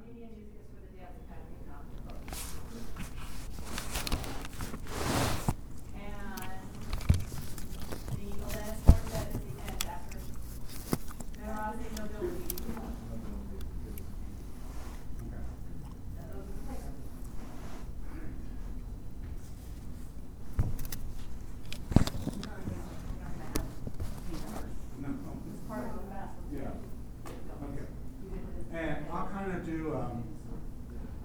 Armenian music is for the Dance Academy, not the book. And the Alanis Morissette is the end after Memorizing Nobility. And those are the places. No, It's part of the math. Yeah. Okay. And I'll kind of do, um,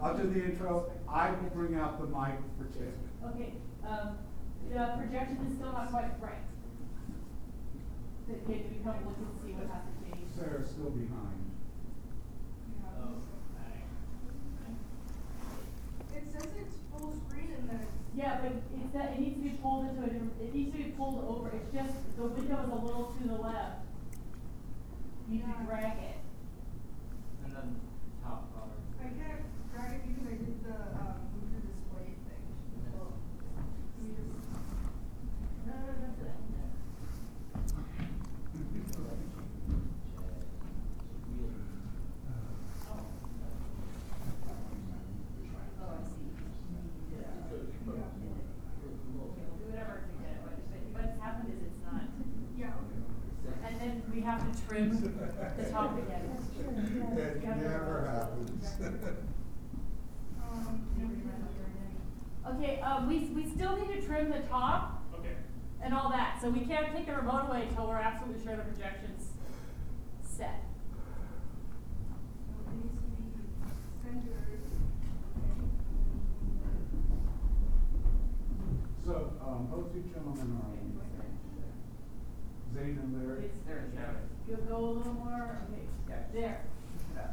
I'll do the intro. I will bring out the mic for Tim. Okay, um, the projection is still not quite right. Can can you come look and see what has to change? Sarah's still behind. It says it's full screen and then it's. Yeah, but it's that, it needs to be pulled into a different, it needs to be pulled over, it's just, the window is a little to the left. You need to Yeah. drag it. And then top bar. I can't drag it because I did the, um, move the display thing. Well, let me just- No, no, no, no, no. Oh, I see. Yeah. Okay, we'll do whatever to get it, but, but what's happened is it's not. Yeah, okay. And then we have to trim the top again. It never happens. Um, Okay, um, we, we still need to trim the top Okay. and all that, so we can't take the remote away until we're absolutely sure the projection's set. So it needs to be centered. So, um, both you gentlemen are on. Zane and Larry. It's- There, yeah. You'll go a little more, okay, Yeah. there. Yeah.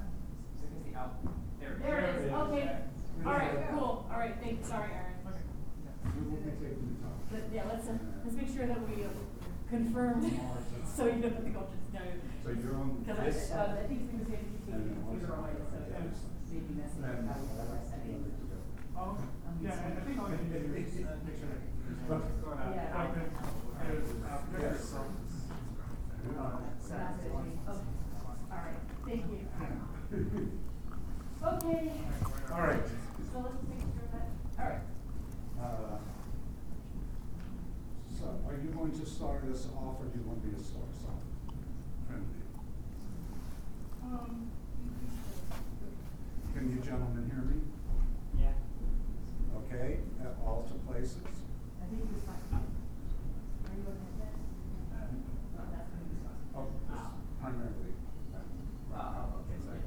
So you can see out. There. There it is, okay. Yeah. All right, cool, all right, thanks, sorry, Aaron. We will be taking the top. But yeah, let's, uh, let's make sure that we uh, confirm, so you don't have to go just, no. So you're on Because I, this uh, I think it's because we to keep And the then one computer side. away, so it's kind maybe messy. And- how we're setting. Oh, yeah, I I think all you need to do is uh, make sure that it's But- going out. Yeah. There's, uh, Yes. uh, So that's it. Okay, all right, thank you. Okay, All right. so let's make sure that, all right. Uh, So are you going to start us off or do you want me to start us off? Trinity, Um. can you gentlemen hear me? Yeah. Okay, at all to places? I think it was fine. Are you looking at that? Oh, that's gonna be fine. Oh, this primarily. Oh, okay, sorry.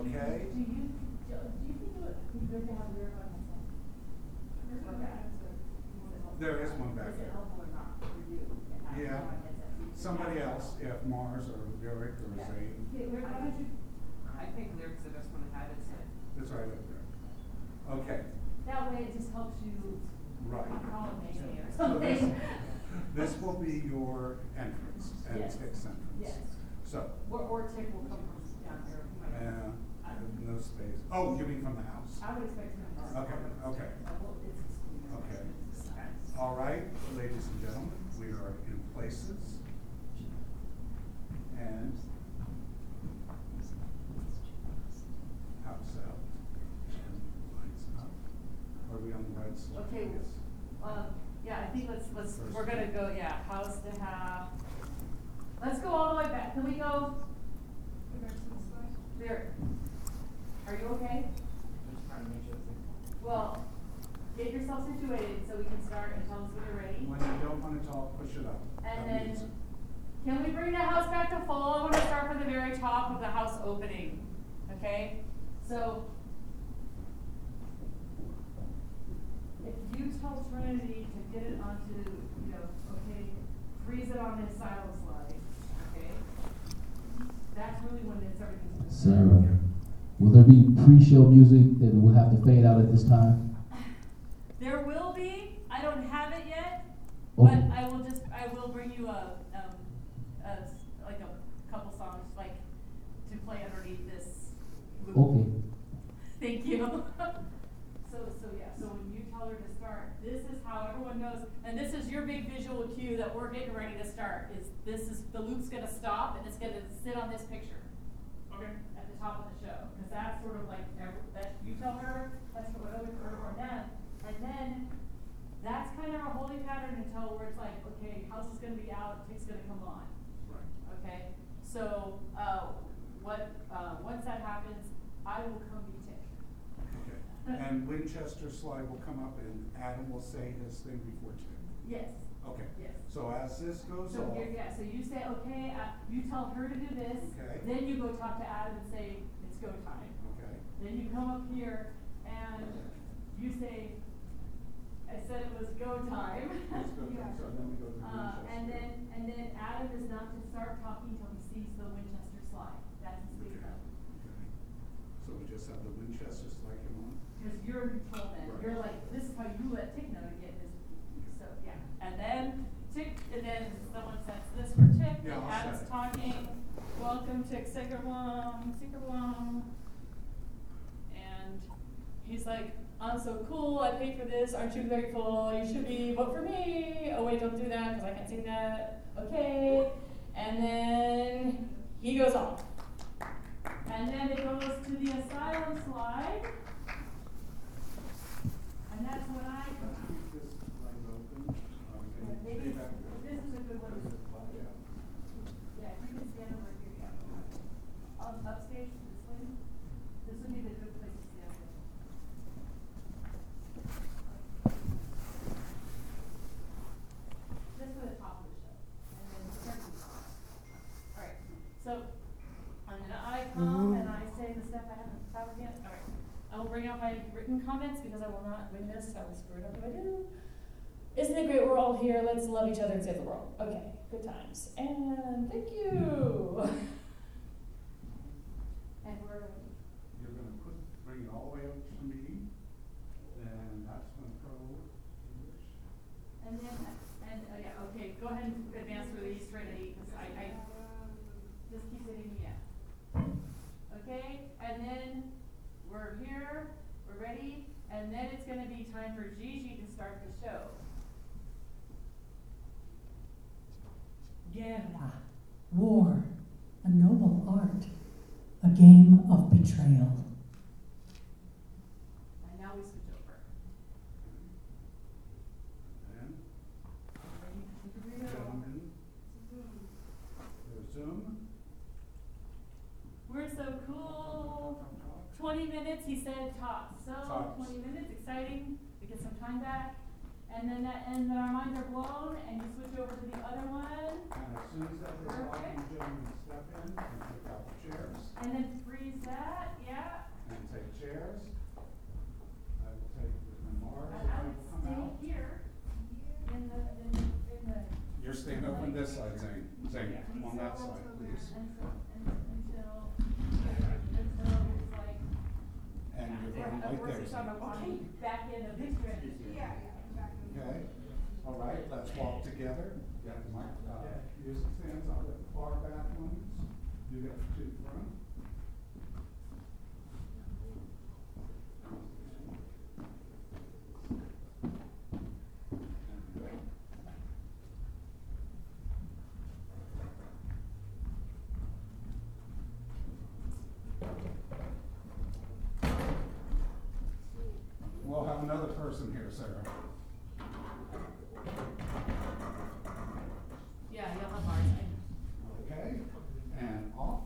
Okay, Do you, do you think it would be good to have a lyric on headset? There's one back? There is one back there. it helpful or not for you? to have Yeah. it on headset so you can somebody else, if Mars or Derek or Yeah. Zane, Okay, where, why don't you, I think lyrics the best one to have it said. it's right up there. Okay, that way it just helps you. Right. Call it maybe or so this, this will be your entrance and Yes. Tick's entrance. Yes. So, Or, or Tick will come from down here. he might- uh, no space. Oh, you mean from the house? I would expect him to. Okay, okay. Well, it's excluded. Okay. All right, ladies and gentlemen, we are in places. And house out and lights up. Are we on the right slide? Okay, Yes. um, yeah, I think let's, let's, First. we're gonna go, yeah, house to have. Let's go all the way back, can we go The rest of the slide. there? Are you okay? I'm just trying to make sure it's. Well, get yourself situated so we can start and tell us when you're ready. When you don't wanna talk, push it up. And That means- then, can we bring the house back to full? I wanna start from the very top of the house opening, okay? So. If you tell Trinity to get it onto, you know, okay, freeze it on his silo slide, okay? That's really when it's everything's. Sarah, will there be pre-show music that will have to fade out at this time? There will be, I don't have it yet, Okay. but I will just, I will bring you a, um, a, s- like a couple songs, like, to play underneath this. loop. Okay, Thank you. So, so yeah, so when you tell her to start, this is how everyone knows, and this is your big visual cue that we're getting ready to start, is this is, the loop's gonna stop and it's gonna sit on this picture Okay. at the the top of the show, cause that's sort of like, every- that, you tell her, that's what I would heard from them. And then, that's kind of our holding pattern until where it's like, okay, house is gonna be out, tick's gonna come on. Right. Okay, so, uh, what, uh, once that happens, I will come be tick. Okay. And Winchester slide will come up and Adam will say his thing before two. Yes, Okay. yes. So as this goes So, off. here- yeah, so you say, okay, uh, you tell her to do this, Okay. then you go talk to Adam and say, it's go time. Okay. Then you come up here and you say, I said it was go time. Let's go, so then we go to Uh, Winchester. and then, and then Adam is not to start talking till he sees the Winchester slide, that's his big Okay. note. Okay. So we just have the Winchester slide come on? Cause you're in control then, Right. you're like, this is how you let Tick know to get his, so, yeah. And then Tick, and then someone sets this for Tick, Yeah, I'll Adam's set it. talking, welcome Tick Sickerblom, Sickerblom. And he's like, I'm so cool, I paid for this, aren't you grateful? You should be, vote for me. Oh wait, don't do that, cause I can't sing that. Okay. And then he goes off. And then it goes to the asylum slide. And that's when I come out. Keep this line open. Um, Yeah, and maybe stay back there. this is a good one. There's a slide, yeah. Yeah, you can stand over here, yeah. On upstage, this way. This would be the good place to stand. Just for the top of the show, and then turn to the Alright, so, and then I come and I say the stuff I haven't covered yet, alright. I will bring out my written comments because I will not wing this, I will screw it up if I do. Isn't it great we're all here? Let's love each other and save the world. Okay, good times. And thank you. And we're. You're gonna put, bring it all the way up to me, and that's gonna go English. And then, and, uh, yeah, okay, go ahead and advance for the East Trinity, cause I, I, just keep hitting me up. Okay, and then we're here, we're ready, and then it's gonna be time for Gigi to start the show. Guerra, war, a noble art, a game of betrayal. And now we switch over. And Ready to take a video? gentlemen, there's We're so cool. Twenty minutes, he said tops, so Tops. twenty minutes, exciting, we get some time back. And then that, and our minds are blown, and you switch over to the other one, And as soon as that goes off, you gentlemen step in and take out the chairs and then freeze that, yeah. and take chairs. I will take the Mars And and I would will come stay out. here, in the, in, in the. You're staying up on this side, Zane, Zane, on that side, please. Until, until, And you're going or right there. it's on the walking back in the picture. Yeah, yeah, I'm back in the. Okay, all right, let's walk together. Got the mic, uh, music stands, I'll get the far back ones. You get the two front. We'll have another person here, Sarah. Yeah, you'll have I Okay, and off.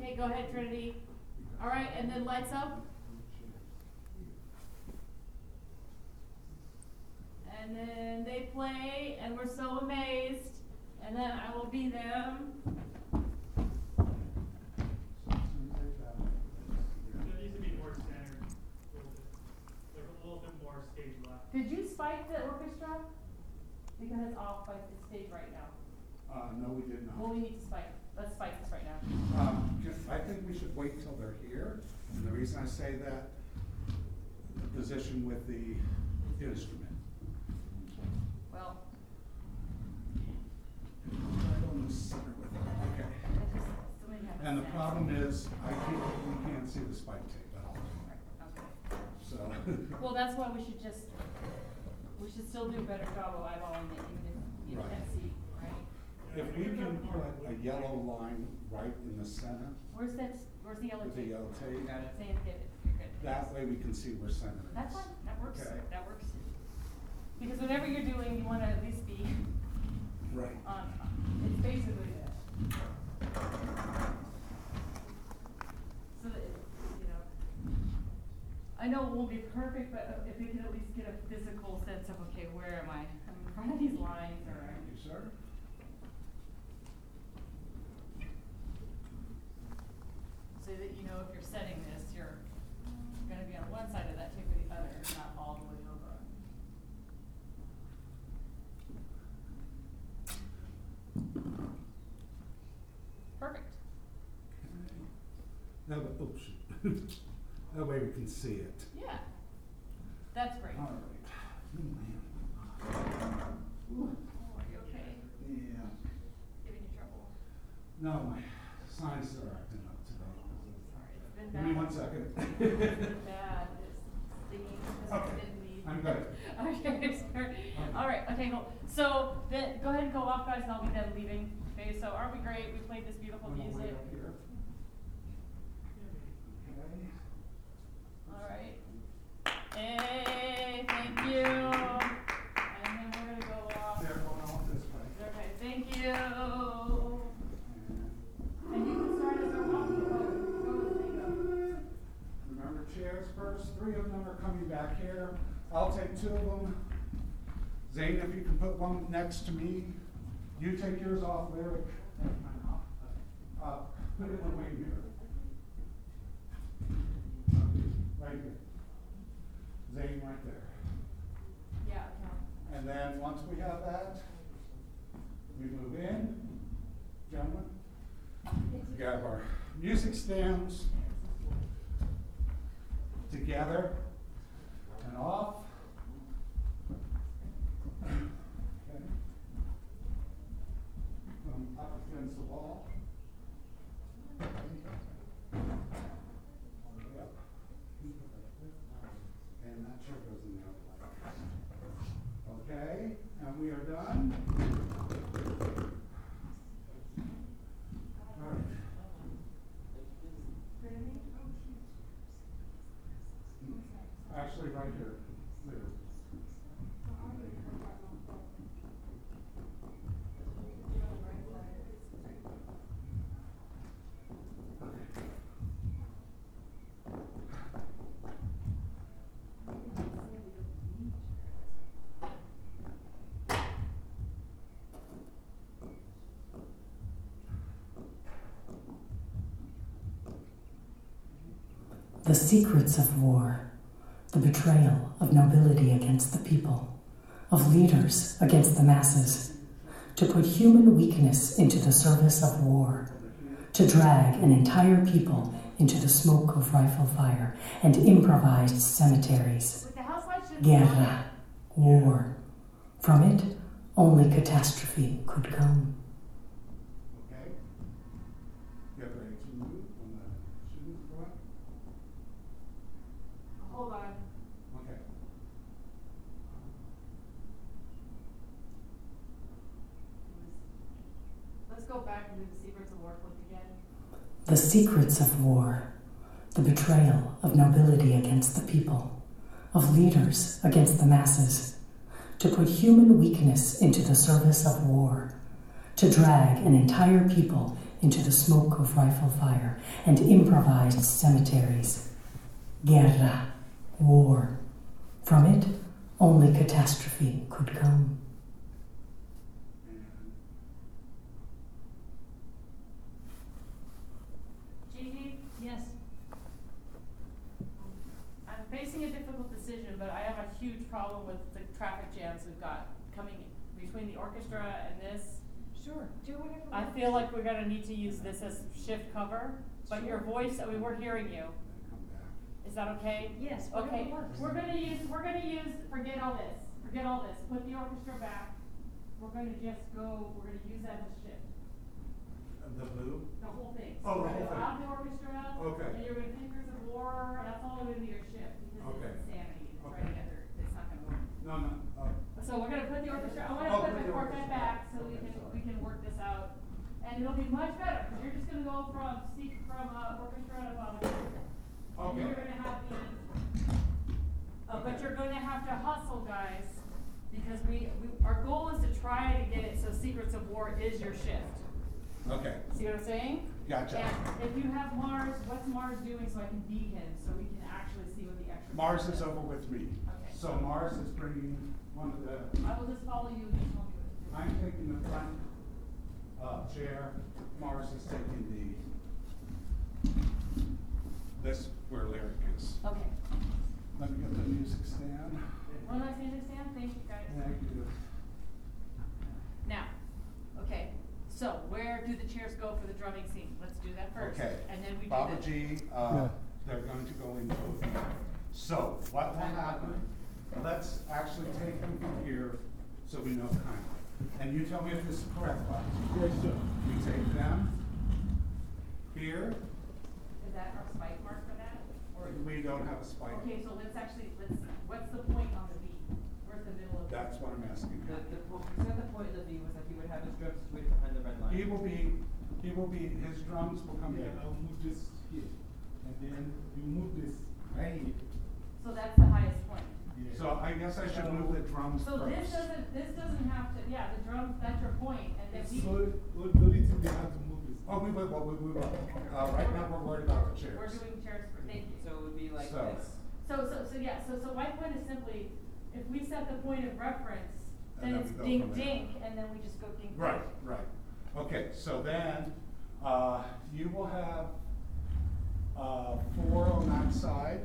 Okay, go ahead, Trinity. All right, and then lights up. And then they play, and we're so amazed. And then I will be them. So as soon as they got it, There needs to be more standard, a little bit, like a little bit more stage left. Could you spike the orchestra? Because it's off by the stage right now. Uh, no, we did not. Well, not. we need to spike. Let's spike this right now. Um, can- I think we should wait till they're here, and the reason I say that, the position with the instrument. Well, I don't know, center with it, okay. let's just, somebody have. And the problem is, I can't, we can't see the spike tape at all, Okay. so. Well, that's why we should just, we should still do a better job of eyeballing it, even if you Right. can't see. If we can put a yellow line right in the center Where's that, where's the yellow with the tape? yellow tape, Got it. Saying that, you're good. that way we can see where center is. That's fine, that works, Okay. that works. Because whatever you're doing, you wanna at least be Right. on, it's basically this. So that, it- you know, I know it won't be perfect, but if we can at least get a physical sense of, okay, where am I? I'm in front of these lines or. Thank you, sir. So that you know if you're setting this, you're gonna be on one side of that tape or the other, not all the way over. Perfect. That way, oops, that way we can see it. Yeah. That's great. All right. Oh, man. Ooh. Oh, are you okay? Yeah. Giving you trouble? No, my sinuses are acting up today. Sorry, it's been bad. Give me one second. It's been bad, it's stinging, because I Okay, didn't leave. I'm good. Okay, sorry. All right, okay, cool. So then, go ahead and go off, guys, and I'll be done leaving. Okay, so aren't we great? We played this beautiful I'm gonna wait music. up here. Okay. All right. Hey, thank you. And then we're gonna go off. They're going off this way. Okay, thank you. And you can start as our walking. Go, go, go. Remember chairs first, three of them are coming back here. I'll take two of them. Zane, if you can put one next to me. You take yours off, Lyric. Uh, put it in the wing here. Right here. Zane right there. Yeah. And then, once we have that, we move in, gentlemen. We have our music stands together and off. Okay. Come up against the wall. Yep. And that chair goes in there like this. Okay, we are done. Actually, right here. There. The secrets of war, the betrayal of nobility against the people, of leaders against the masses, to put human weakness into the service of war, to drag an entire people into the smoke of rifle fire and improvised cemeteries. With the house lights just on. Guerra, war. From it, only catastrophe could come. Okay? Get ready to move when the shoes go up. Hold on. Okay. Let's go back and do the secrets of war clip again. The secrets of war, the betrayal of nobility against the people, of leaders against the masses, to put human weakness into the service of war, to drag an entire people into the smoke of rifle fire and improvised cemeteries. Guerra, war. From it, only catastrophe could come. And Gigi? Yes. I'm facing a difficult decision, but I have a huge problem with the traffic jams we've got coming between the orchestra and this. Sure, do whatever. I feel like we're gonna need to use this as shift cover, but your voice, I mean, we're hearing you. then come back. Is that okay? Yes, Okay, whatever works. we're gonna use, we're gonna use, forget all this, forget all this, put the orchestra back. We're gonna just go, we're gonna use that as shift, Uh, The blue? the whole thing. So Oh, the we're whole gonna thing. Out the orchestra. Okay. And you're gonna fingers of war, that's all gonna be your shift, because Okay. it's insanity, it's Okay. right together, it's not gonna work. No, no, uh, So we're gonna put the orchestra, I Oh, wanna put put the quartet back, so we can, we can work this out And it'll be much better, because you're just gonna go from, seek, from, uh, orchestra to volunteer. And Okay. you're gonna have these, uh, but you're gonna have to hustle, guys, because we, we, our goal is to try to get it so Secrets of War is your shift. Okay, See what I'm saying? Gotcha. And if you have Mars, what's Mars doing so I can beat him, so we can actually see what the extra. Mars is over with me. Okay. So Mars is bringing one of the, I will just follow you and you tell me what to do. I'm taking the front, uh, chair, Mars is taking the, this where lyric is. Okay. Let me get the music stand. One last music stand, thank you guys. Thank you. Now, okay, so where do the chairs go for the drumming scene? Let's do that first. Okay. And then we do Baba the. G, uh, they're going to go in. a field. So what will happen, let's actually take them from here so we know kind of. And you tell me if this is correct, Bob. Yes, sir. We take them here, Is that our spike mark for that? Or? we don't have a spike. Okay, so let's actually, let's, what's the point on the beat? Where's the middle of? the- That's what I'm asking. The, the, po- he said the point of the V was that he would have his drum situated behind the red line. He will be, he will be, his drums will come Yeah, here. I'll move this here, and then you move this right here. So that's the highest point. Yeah. So I guess I should move the drums So this first. doesn't, this doesn't have to, yeah, the drums, that's your point, and then we. So, what, the only thing they have to move is. Oh, we will, well, we will, uh, right now we're worried about the chairs. We're doing chairs for, thank you. So it would be like So- this. So, so, so, yeah, so, so my point is simply, if we set the point of reference, And then then it's we go dink from there. dink, and then we just go ding. dink. Right, right. Okay, so then, uh, you will have, uh, four on that side.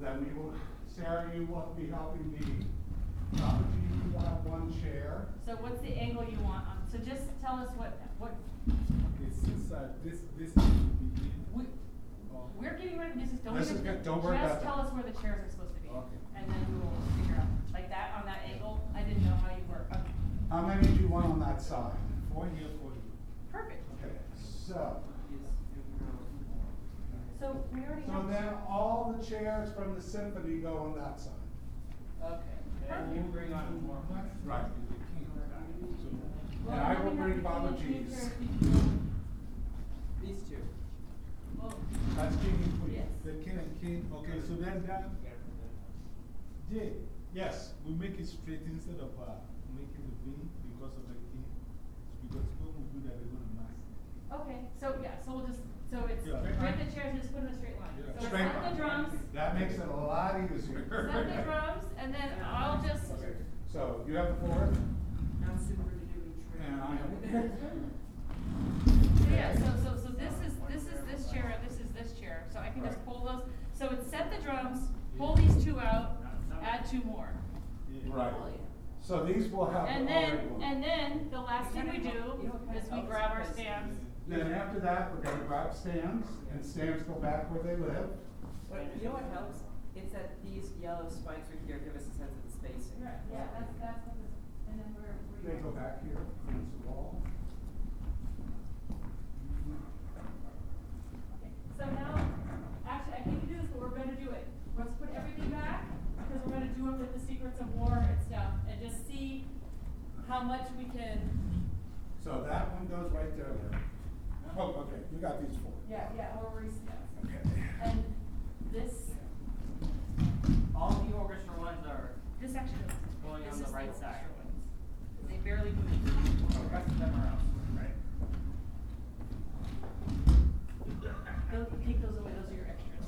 Then we will, Sarah, you will be helping me. Robert, you will have one chair. So what's the angle you want on, so just tell us what, what, Okay, since, uh, this, this is the beginning. we, uh, we're getting rid of, this is, don't This even, is good, don't worry about just that. tell us where the chairs are supposed to be. Okay. And then we will figure out, like that, on that angle, I didn't know how you work, okay, How many do you want on that side? Four here, four here. perfect. Okay, so, He's, So we already so have. then all the chairs from the symphony go on that side. Okay, then you bring on more. Right. So, Well, And I will bring to Baba change G's. These two. Well, That's king and queen. Yes. the king and king, okay, so then that, Jay, Yes. we make it straight instead of, uh, making the V because of the king. Because when we do that, they're gonna mask. Okay, so yeah, so we'll just, so it's, Yeah. grab the chairs and just put them in a straight line. Yeah. So Straight set the line. drums, That makes it a lot easier. set the drums, and then I'll just, Okay, so you have the fourth, Now super to do and I have. so yeah, so, so, so this is, this is this chair, and this is this chair, so I can just pull those, so it's set the drums, pull these two out, add two more. Yeah. Right. So these will have the And then, already one. and then, the last thing we do is we grab our stands. Then after that, we're gonna grab stands, and stands go back where they live. Wait, you know what helps? It's that these yellow spikes right here give us a sense of the spacing. Right, yeah, that's, that's what this, and then we're, we're. They go back here against the wall. Okay, So now, actually, I hate to do this, but we're gonna do it. Let's put everything back, because we're gonna do it with the secrets of war and stuff, and just see how much we can, So that one goes right there. there. Oh, okay, you got these four. yeah, yeah, or we, yeah. Okay. And this, All the orchestra ones are, this actually, Going this on the is right extra side. ones. They barely move. the rest of them are elsewhere, right? Those, take those away, those are your extras.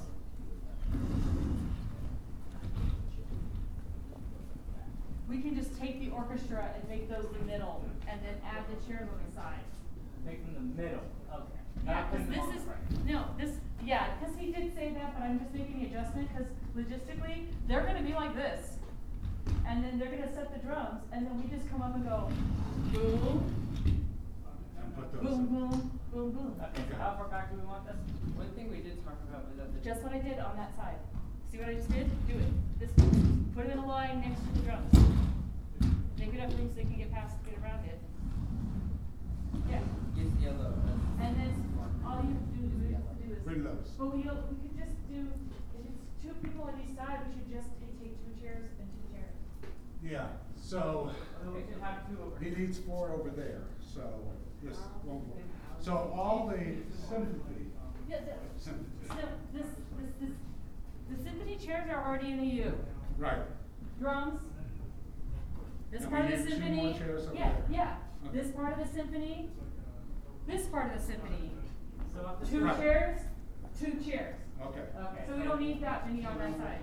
We can just take the orchestra and make those the middle, and then add the chairs on the side. Make them the middle, okay. Yeah, cause this is, no, this, yeah, cause he did say that, but I'm just making the adjustment, cause logistically, they're gonna be like this. And then they're gonna set the drums, and then we just come up and go, boom, And put those boom, boom, boom, boom. Okay, how far back do we want this? One thing we did talk about was that the. Just what I did on that side. See what I just did? Do it. This, put it in a line next to the drums. Make enough room so they can get past, get around it. Yeah, Is yellow. and then all you have to do, we have to do is. Bring those. But we don't, we could just do, if it's two people on each side, we should just take, take two chairs and two chairs. Yeah, so We should have two over he here. needs four over there, so this won't work. So all the sympathy, Yeah, the, sympathy, so this, this, this, the symphony chairs are already in the U. right, Drums. This And part of the need two symphony. more chairs over Yeah, there. yeah. Okay. This part of the symphony. This part of the symphony. So up the. Two Right. chairs, two chairs. okay. Okay. So we don't need that many on that side.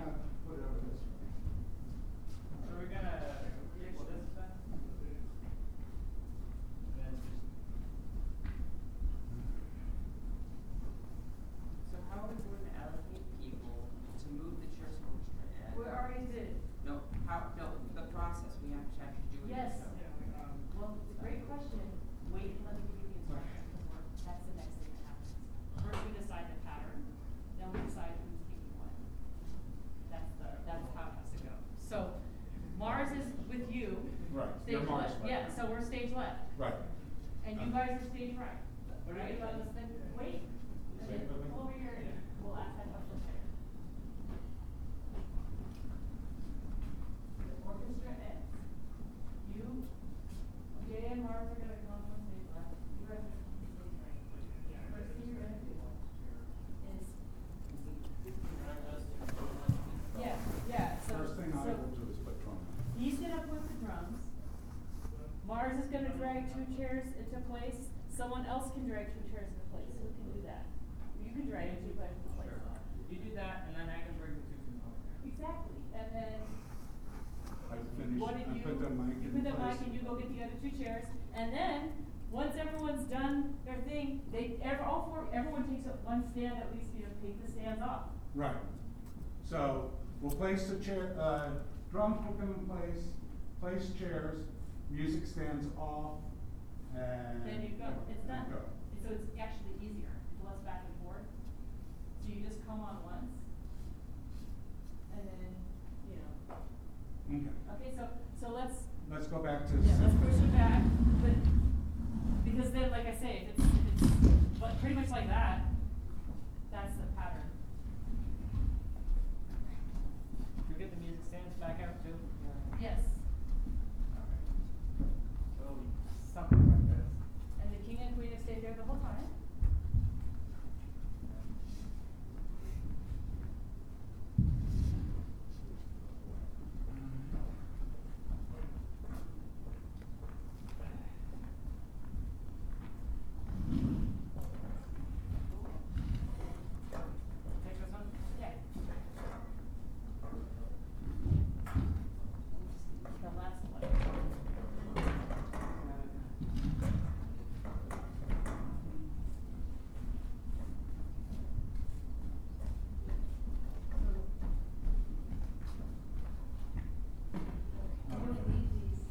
Put it over this way. So we're gonna fix this then? And then just. So how are we going to allocate people to move the chairs over to Ed? We already did. No, how, no, the process, we have to actually do it. Yes. so- Well, it's a great question. Wait, let me give you the instructions, because we're, that's the next thing that happens. First, we decide the pattern, then we decide who's taking what. That's the, that's how it has to go. So, Mars is with you. Right, Stage you're Mars left, right yeah, now. so we're stage left, Right. and you guys are stage right. Right, let us then, wait, and then come over here, and we'll ask that question later. The orchestra ends. You, Jay and Mars are gonna come on stage left, you guys are gonna come on stage right. First thing you're gonna do is. Yeah, yeah, so. First thing I so- will do is put drum. He's gonna put the drums. Mars is gonna drag two chairs into place. Someone else can drag two chairs into place. Who can do that? You can drag two chairs into place. You do that, and then I can bring the two components. Exactly. And then I finish, what did I you? put the mic You in put the place. mic and you go get the other two chairs. And then, once everyone's done their thing, they, ev- all four, everyone takes up one stand at least, you know, take the stands off. Right. So we'll place the chair, uh, drums will come in place, place chairs, music stands off, and. Then you go. It's done. Go. So it's actually easier, it's less back and forth. So you just come on once. And then, you know, Okay, okay, so, so let's, let's go back to. yeah, let's push it back, but, because then, like I say, if it's, if it's, but pretty much like that, that's the pattern. You get the music stands back out too? Yes, So it'll be something like this. and the king and queen have stayed there the whole time. Take this one? Yeah. The last one. You don't need these.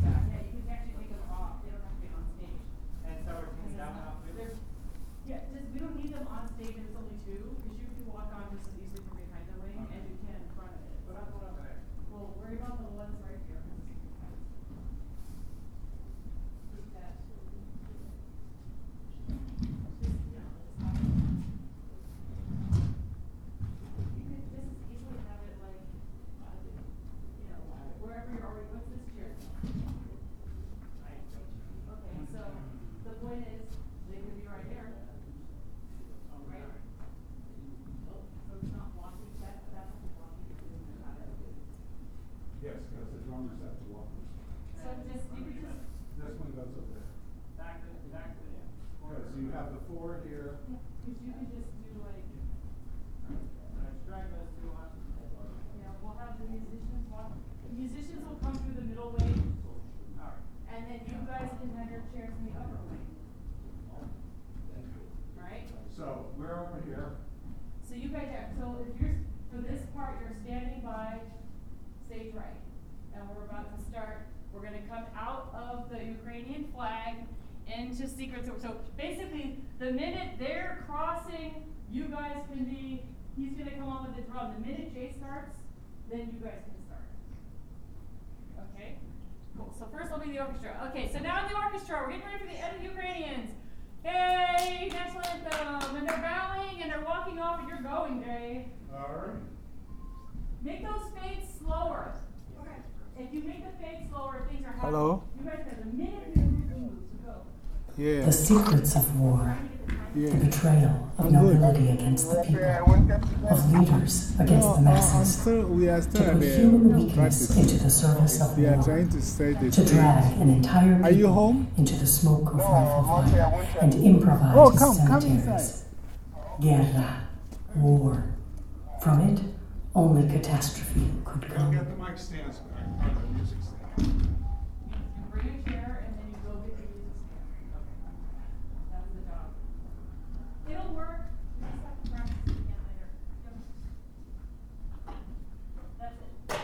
Yeah, you can actually take them off, they don't have to be on stage. And so we're Because taking it's that one not- off too? they're- Yeah, just, we don't need them on stage if it's only two, because you can walk on just as easily from behind the wing as you can in front of it. What about the one over there? Well, worry about the ones right here. Keep that. Just, you know, just have it. You could just as easily have it like, uh, you know, wherever you're already, what's this chair? Okay, so the point is, they could be right here. Right? Oh, so it's not blocking, that, that's not blocking. Yes, because the drummers have to walk. So just, you could just, This one goes over there. Back to, back to the. Because you have the four here, yeah, cause you could just do like, Let's drag those two on. you know, we'll have the musicians walk, the musicians will come through the middle way, Alright. and then you guys can have your chairs in the upper way. Alright? so we're over here. So you guys have, so if you're, for this part, you're standing by stage right. And we're about to start, we're gonna come out of the Ukrainian flag into secret, so, so basically, the minute they're crossing, you guys can be, he's gonna come on with the drum, the minute Jay starts, then you guys can start. Okay? Cool, so first will be the orchestra, okay, so now in the orchestra, we're getting ready for the end of Ukrainians. Hey, national anthem, and they're bowing and they're walking off and you're going, Jay. All right. Make those fades slower. Okay. If you make the fades slower, things are happening. Hello? You guys have a minute to move, to go. Yeah. The secrets of war. The betrayal of I'm good. nobility against the people. Of leaders against No, the masses. still, we are To still at put human weakness practice. into the service of We are war. to say To drag an entire Are you people home? into the smoke of rifle fire and improvise Oh, come, come cemeteries. Guerra, war. From it, only catastrophe could Go come. get the mic stands back, or the music stand. You, you bring a chair and then you go get the music stand. That's the job. It'll work, you just have to practice it again later. Yep. That's it. So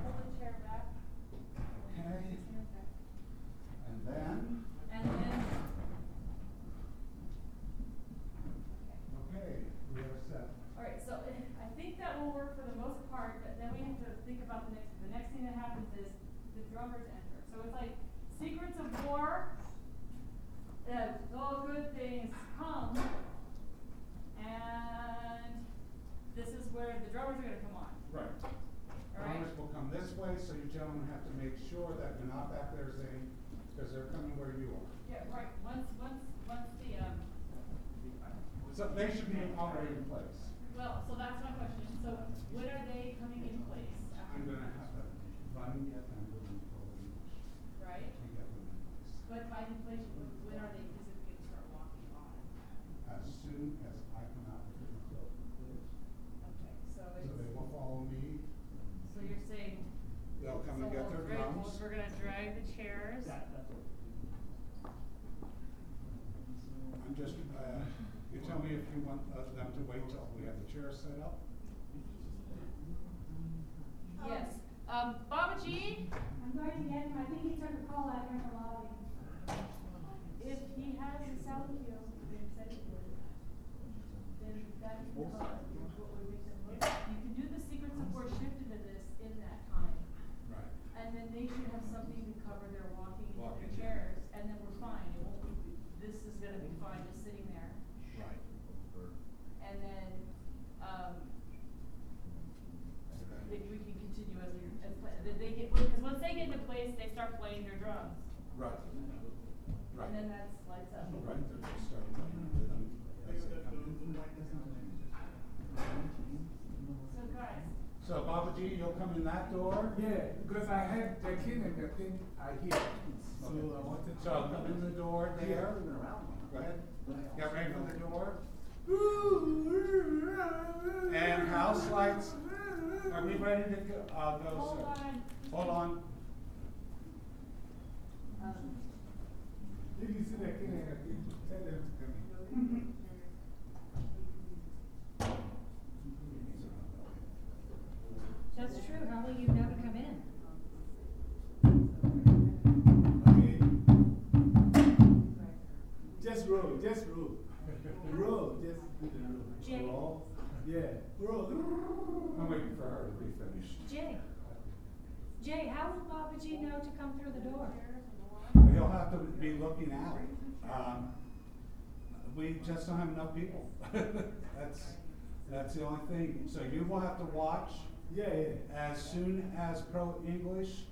Pull the chair back. Okay, Chair back. and then, And then, okay, we are set. alright, so eh, I that will work for the most part, but then we have to think about the next, the next thing that happens is the drummers enter. So it's like secrets of war, uh, all good things come, and this is where the drummers are gonna come on, Right. Drummers will come this way, so you gentlemen have to make sure that you're not back there saying, because they're coming where you are. Yeah, right, once, once, once the, um, So they should be already in place. well, so that's my question, so when are they coming in place? I'm gonna have to run and get them to English Right? and get them in place. But by inflation, when when are they physically gonna start walking on? As soon as I come out with the clothes. Okay, so So it's, they will follow me, so you're saying, they'll come and so get we'll their drag- drums. We're gonna drag the chairs. I'm just, uh, you tell me if you want uh, them to wait till we have the chairs set up? Yes, um, Baba G, I'm going to get him, I think he took a call out here in the lobby. if he has a sound cue, then said he would, then that can cover what would make them look. You can do the secrets of war shift into this in that time. Right. And then they should have something to cover their walking into Walking. their chairs, and then we're fine, it won't be, this is gonna be fine, just sitting there. Right. And then, um, they, we can continue as, we- as, pla- that they get, because once they get into place, they start playing their drums. Right. Right. And then that's lights up. Right, they're just starting to rhythm as they come in. So guys, So Baba G, you'll come in that door? Yeah, because I had the kid and the thing I hear. So I wanted to. So in the door there. Go ahead. Get ready for the door. And house lights. Are we ready to go, uh, go, hold sir? on. Hold on. Um, If you see the kid and the thing, tell them to come in. That's true, how will you know Just roll, just roll. roll, just do the roll. Jay. Roll. Yeah, roll. I'm waiting for her to be finished. Jay, Jay, how will Baba G know to come through the door? You'll have to be looking out. Um, we just don't have enough people. That's, that's the only thing. So you will have to watch. Yeah, yeah. As soon as Pro English,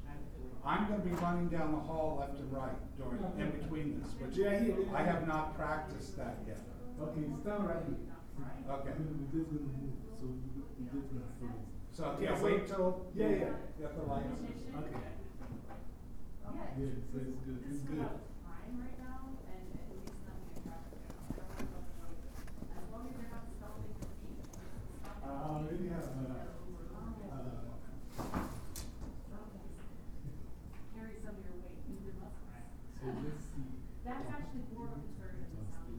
I'm gonna be running down the hall left and right during, in between this, which Yeah, yeah, yeah. I have not practiced that yet. Okay, stand right here. Okay. We're just gonna move, so we we just gonna follow. So, Okay, yeah, so- wait till. Yeah, yeah. Get the lights. Okay. Yeah. Yeah, so it's good, This it's is good. about time right now, and, and it's not gonna traffic jam. I don't wanna go through it. As long as you're not stopping your feet. I already have, uh, uh, Carry some of your weight, move your muscles. so let's see. That's actually more of a concern than the sound.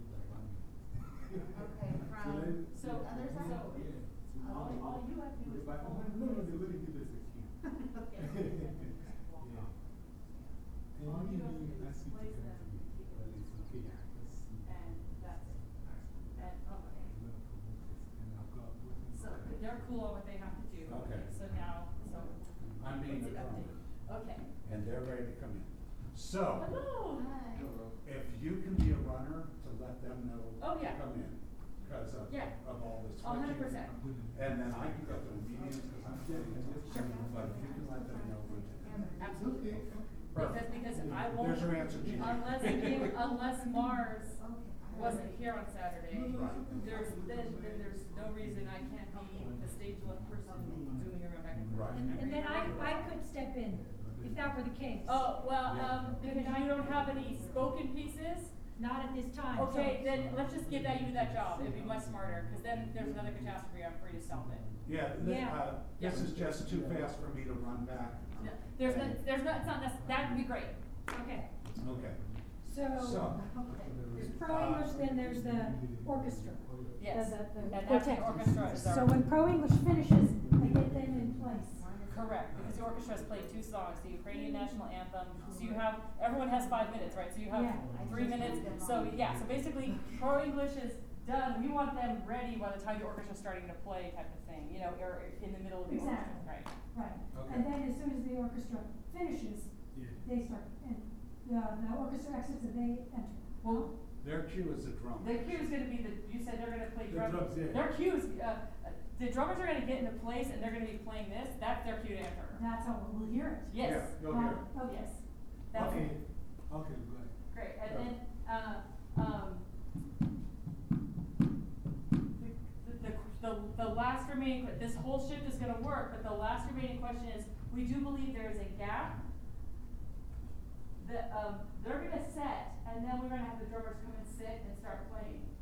Okay, So from, let- So, Other so, side? Yeah. all, all you have to do is. But, hold no, no, this. they're gonna give us a key. Yes. Yeah. And All you you have to need do is Nancy to place come them, to me, keep but it, it's okay, let's see. and that's it. And, okay. I'm gonna promote this, and I've got. So they're cool on what they have to do. Okay. So now, so. I'm being what's the the drummer. update? Okay. And they're ready to come in. So, Hello. if you can be a runner to let them know. Oh, yeah. to Come in, because of, Yeah. of all this. A hundred switching. percent. And then I can get the meetings, because I'm getting it. But if you can let them know. when to come in. Absolutely. Because, because I won't, There's your answer, Chief. unless, you- unless Mars wasn't here on Saturday, there's, then, then there's no reason I can't be the stage left person zooming around back and forth. Right. And, and then I, I could step in, if that were the case. Oh, well, um, because you don't have any spoken pieces, Not at this time. so- okay, then let's just give that, you that job, it'd be much smarter, cause then there's another catastrophe, I'm free to stop it. Yeah, thi- Yeah. uh, this is just too fast for me to run back. No, There's no, there's not, it's not, necess- that would be great. Okay, Okay, so, so, there's pro English, then there's the orchestra. Yes, The- the- the and that's the quartet. orchestra is our. So when pro English finishes, I get them in place. Correct, because the orchestra has played two songs, the Ukrainian national anthem, so you have, everyone has five minutes, right? So you have Yeah. three minutes, so yeah, so basically, pro English is done, we want them ready by the time the orchestra's starting to play type of thing, you know, or in the middle of the orchestra, Exactly. right? Right, Okay. and then as soon as the orchestra finishes, Yeah. they start, and the, the orchestra exits and they enter. Well, their cue is the drum. their cue is gonna be the, you said they're gonna play The drum. drums, yeah. Their cue is, uh, the drummers are gonna get into place and they're gonna be playing this, that's their cue to enter. That's how we'll hear it. Yes. Yeah, you'll hear it. Okay. Yes. That's Okay, okay, go ahead. Great, and then, uh, um, the, the, the, the last remaining, que- this whole shift is gonna work, but the last remaining question is, we do believe there is a gap. That, um, they're gonna set, and then we're gonna have the drummers come and sit and start playing, Okay.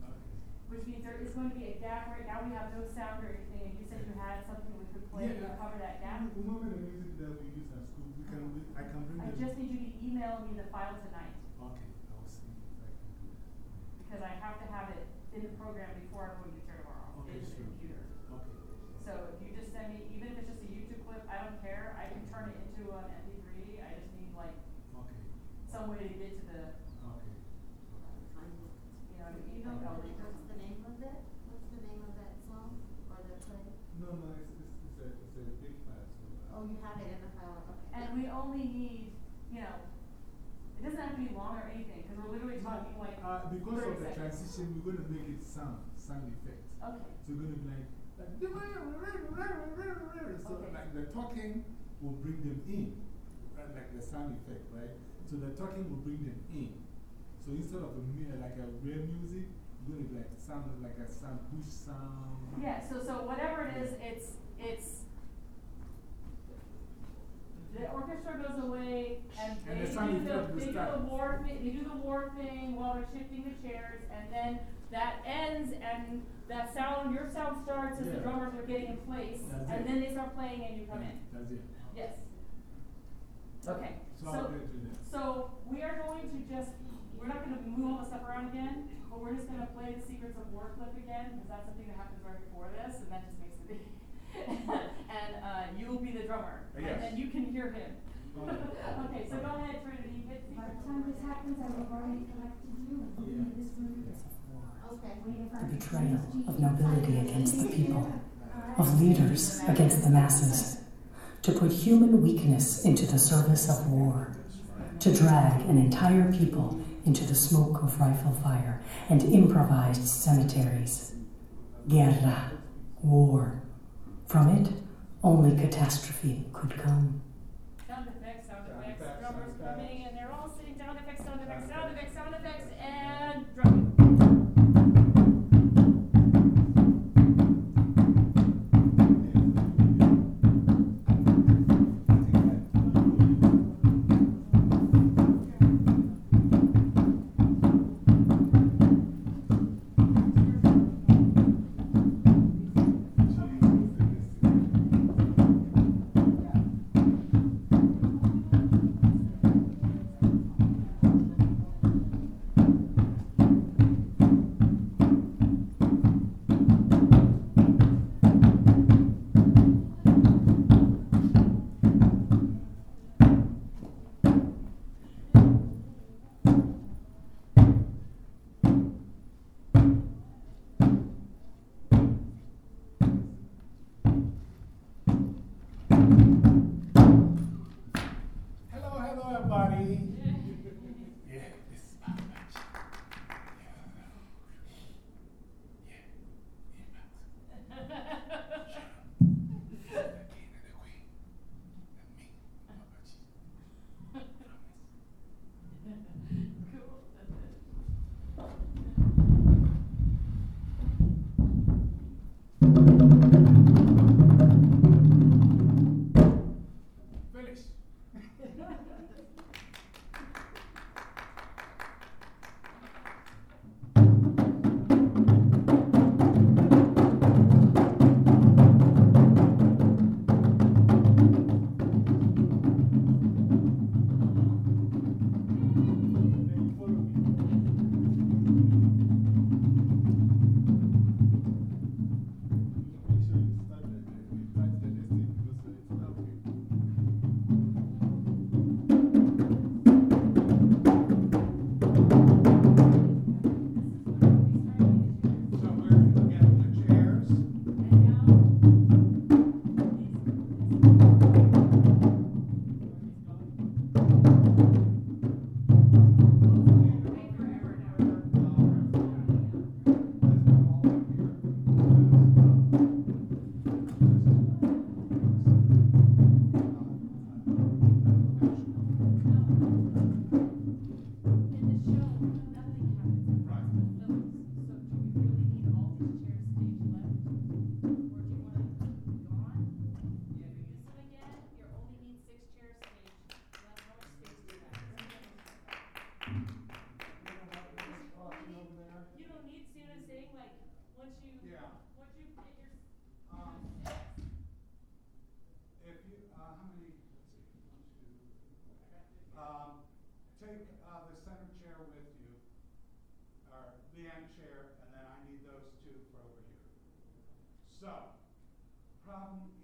Which means there is going to be a gap, right now we have no sound or anything, and you said you had something we could play yeah, to cover that gap. Remember the music that we use at school, we can, we, I can bring I just need you to email me the file tonight. Okay, I'll see if I can do that. because I have to have it in the program before everyone gets here tomorrow, Okay, into the sure. computer. Okay. So if you just send me, even if it's just a YouTube clip, I don't care, I can turn it into an MP3, I just need like Okay, some way to get to the, okay. you know what I You mean? don't Like, know I'll read what's the name of it? What's the name of that song or the play? No, no, it's, it's, it's a, it's a big file, so. uh, Oh, you have it in the file, okay. And we only need, you know, it doesn't have to be long or anything, cause we're literally talking like Uh, because thirty of we're gonna make it sound, sound effects. Okay, So we're gonna be like, like, so Okay. like the talking will bring them in, right, like the sound effect, right? So the talking will bring them in. So instead of a uh, like a real music, we're gonna be like sound like a sound, push sound. yeah, so, so whatever it is, it's, it's, the orchestra goes away and And they the sound do the, they do the war thing, they do the war thing while they're shifting the chairs and then that ends and that sound, your sound starts as the drummers are getting in place That's and it. then they start playing and you come in. That's it. Yes. Okay, So so, to so we are going to just, we're not gonna move all the stuff around again, but we're just gonna play the Secrets of War clip again, because that's something that happens right before this, and that just makes it big. And, uh, you will be the drummer, and then you can hear him. Okay. Okay, so go ahead, Trinity, hit By the time this happens, I will have already collected you and put you in this room. Okay. waiting for The our betrayal of nobility against the people, of leaders against the masses, to put human weakness into the service of war, to drag an entire people into the smoke of rifle fire and improvised cemeteries. Guerra, war. From it, only catastrophe could come. So, problem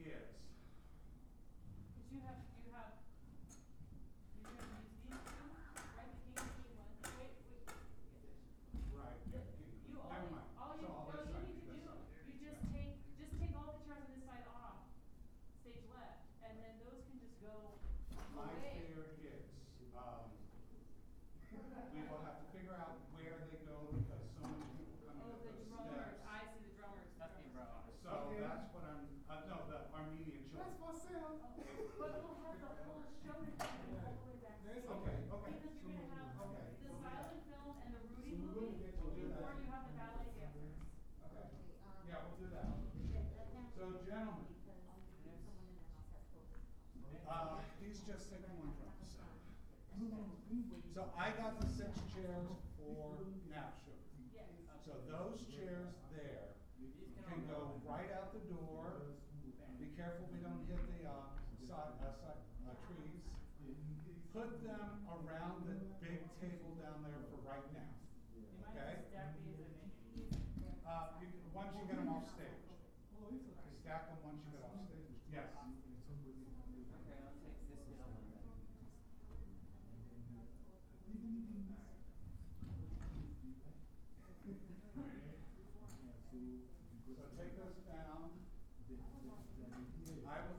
he's just taking one from us. So I got the six chairs for now.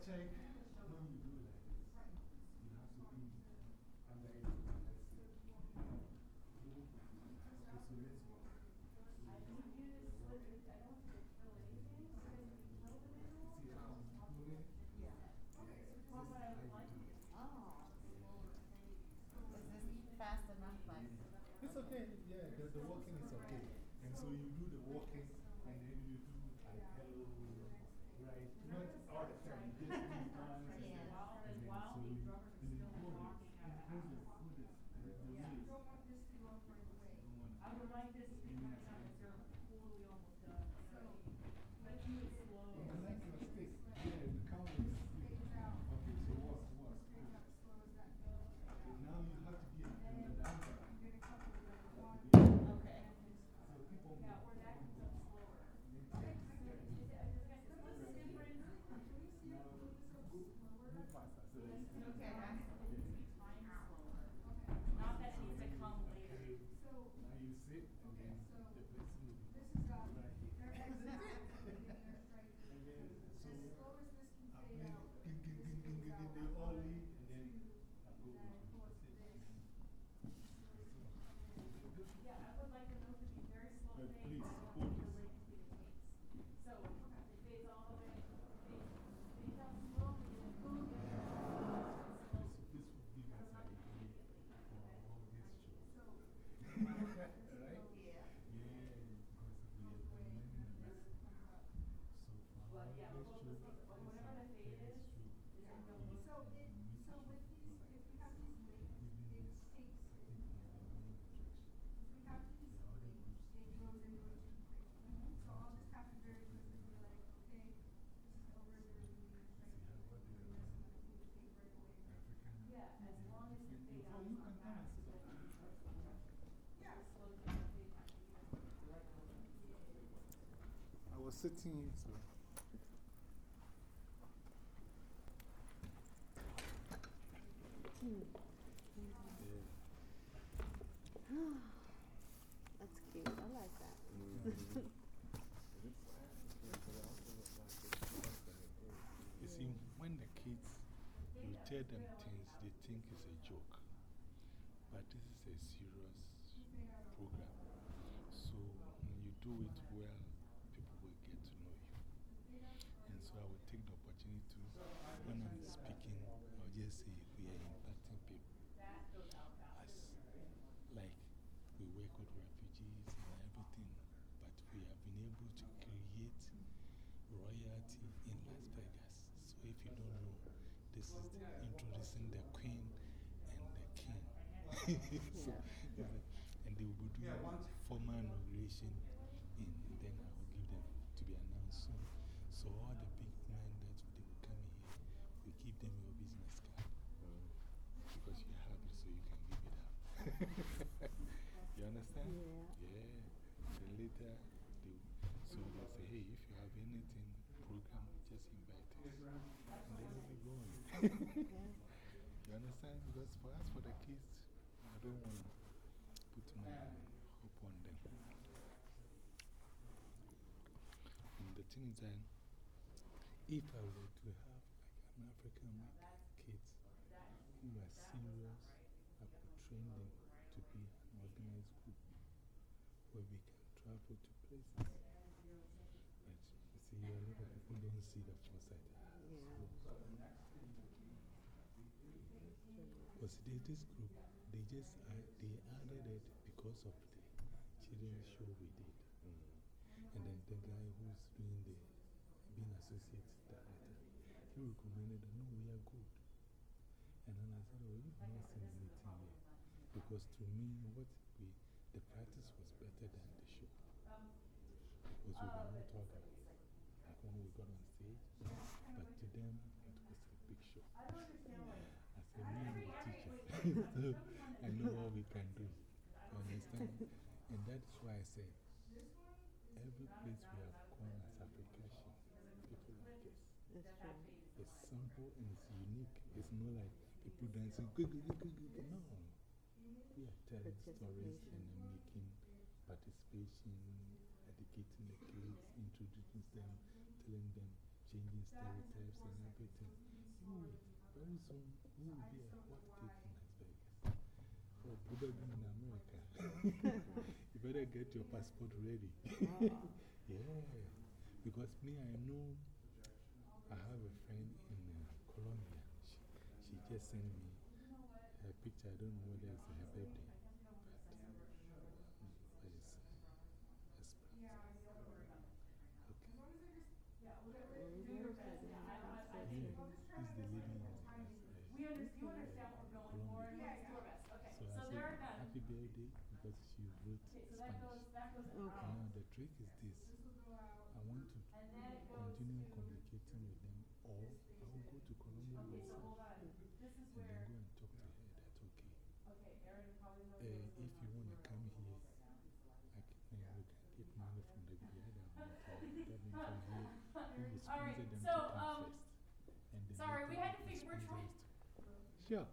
take 16 years old. That's cute. I like that. you see, when the kids, you tell them things they think is a joke. But this is a serious program. So when you do it well, is introducing the queen and the king. so, it's like- and they will be doing formal inauguration in, and then I will give them to be announced soon. So all the big men that they will come here, we give them your business card. Mm. Because you have it, so you can give it out. you understand? Yeah. Yeah. Then later, they, so they say, hey, if you have anything program, just invite us. And then we'll be going. You understand? Because for us, for the kids, I don't want to put my hope on them. And the thing is that if I were to have like an African kids who are serious, I could train them to be an organized group where we can travel to places. But you see, a lot of people don't see the foresight. Because they, this group, they just add, they added it because of the children's show we did. Mm. And then the guy who's doing the, being associate director, he recommended no, we are good. And then I said, oh, you've not seen anything yet. Because to me, what we, the practice was better than the show. Because we were not talking. Like when we got on stage, but to them, it was a big show. I said, me, I'm a teacher. so I know what we can do. You understand? And that's why I said, every place we have gone as application, people like us. That's true. It's simple and it's unique. It's not like people dancing. Go, go, go, go, go. No. We are telling stories and making participation, educating the kids, introducing them, telling them, changing stereotypes and everything. You wait. Very soon, we will be a hot cake in Las Vegas. Or probably in America. you better get your passport ready. yeah. Because me, I know I have a friend in uh, Colombia. She, she just sent me her picture. I don't know whether it's her birthday, but um, it's Esperance. Okay. Who's the lady in uh, We under, you understand what we're going for, and let's do our best. Okay, So so I they're said, done. Happy birthday because she wrote Okay, so that goes, Spanish. that goes Okay. out. Now, the trick is this I want to And then it goes continue to- communicating with them, or I will go to Colombia Okay, so myself hold on. This is and then where, go and talk to her. That's okay. okay, Aaron probably knows. Uh, what's if you going want to come here, I can, uh, we can get money from the Biada Hotel. That means we, we will All right, sponsor them so, to come um, first. And then sorry, we later had to will figure- we're sponsor trying- us to- Sure.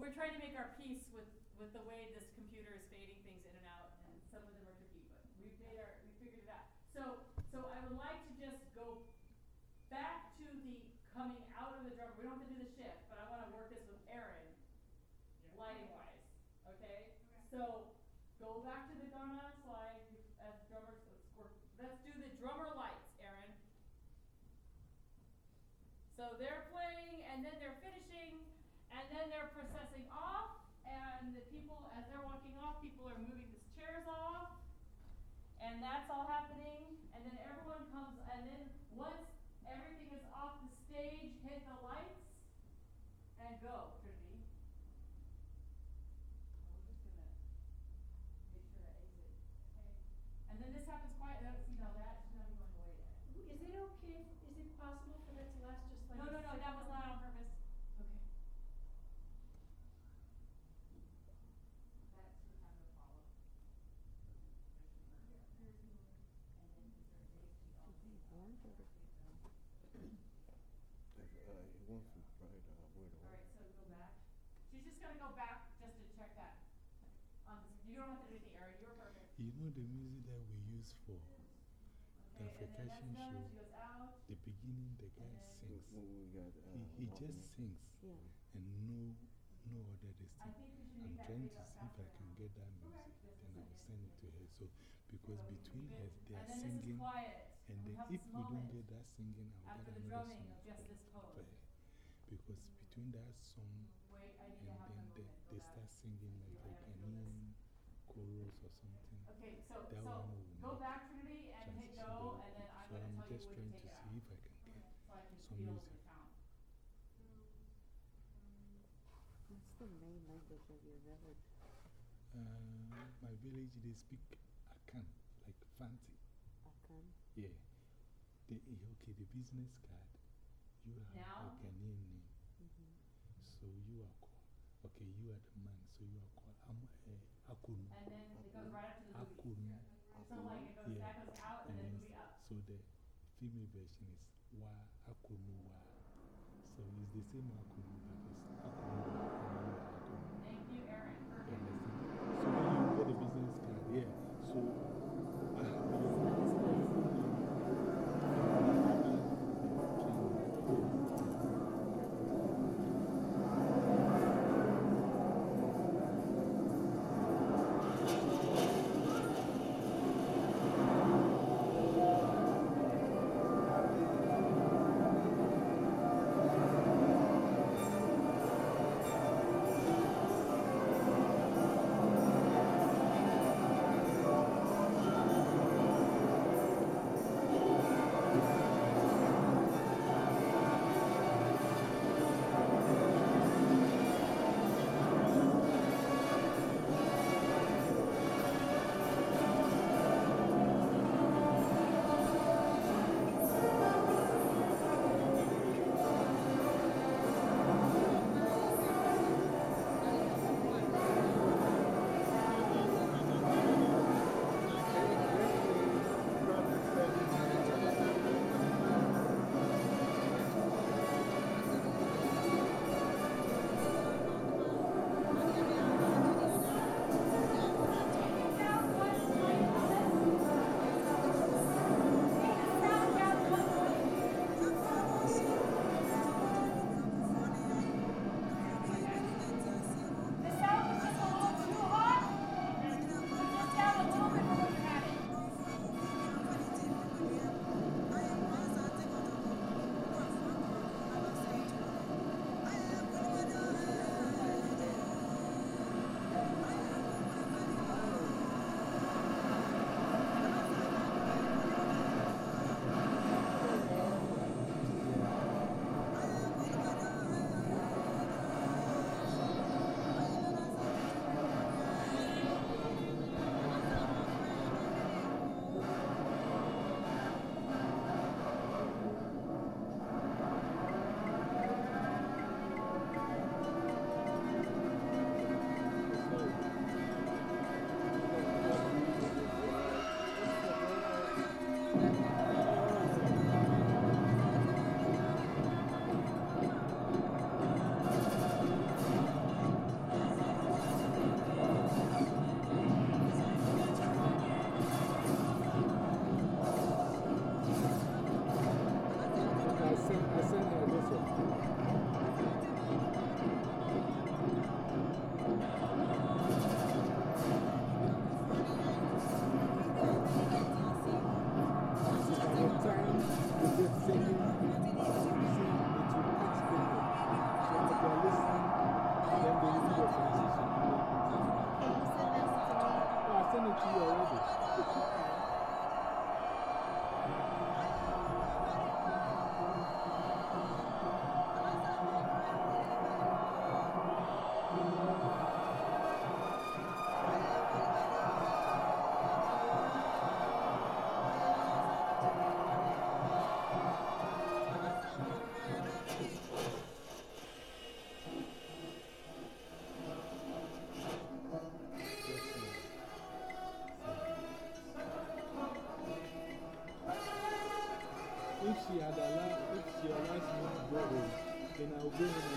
We're trying to make our peace with, with the way this computer is fading things in and out, and some of them are tricky, but we've made our, we figured it out. So, so I would like to just go back to the coming out of the drummer, we don't have to do the shift, but I wanna work this with Aaron, lighting wise, okay? So, go back to the Ghana slide, as drummers, let's work, let's do the drummer lights, Aaron. So they're playing, and then they're then they're processing off, and the people, as they're walking off, people are moving the chairs off, and that's all happening, and then everyone comes, and then once everything is off the stage, hit the lights, and go, Alright, so go back. She's just gonna go back just to check that. You don't have to do the error, you're perfect. You know the music that we use for the Okay, show, out. the beginning, the guy sings. We got, uh. He, he just sings Yeah. and no, no other this I'm trying to see if I can get that music, Okay, then I will send it to her. So, because between her, they're is singing, quiet, and then if we don't get that singing, I'll After get the another drumming song of just for, this for pose. her. Because between that song Wait, I need and to have the then they, movement, go they back. start singing like a Ghanaian chorus or something. Okay, so, That so, one will go make back Trinity and hit transition go, better. and then I'm So gonna I'm tell you just when to trying to it see if I can get So some music. What's the main language of your village? Uh, my village, they speak Akan, like Fanti. Akan? Yeah. The, eh, okay, the business card, you have Now? a Ghanaian she had allowed, if she allows me to then I'll go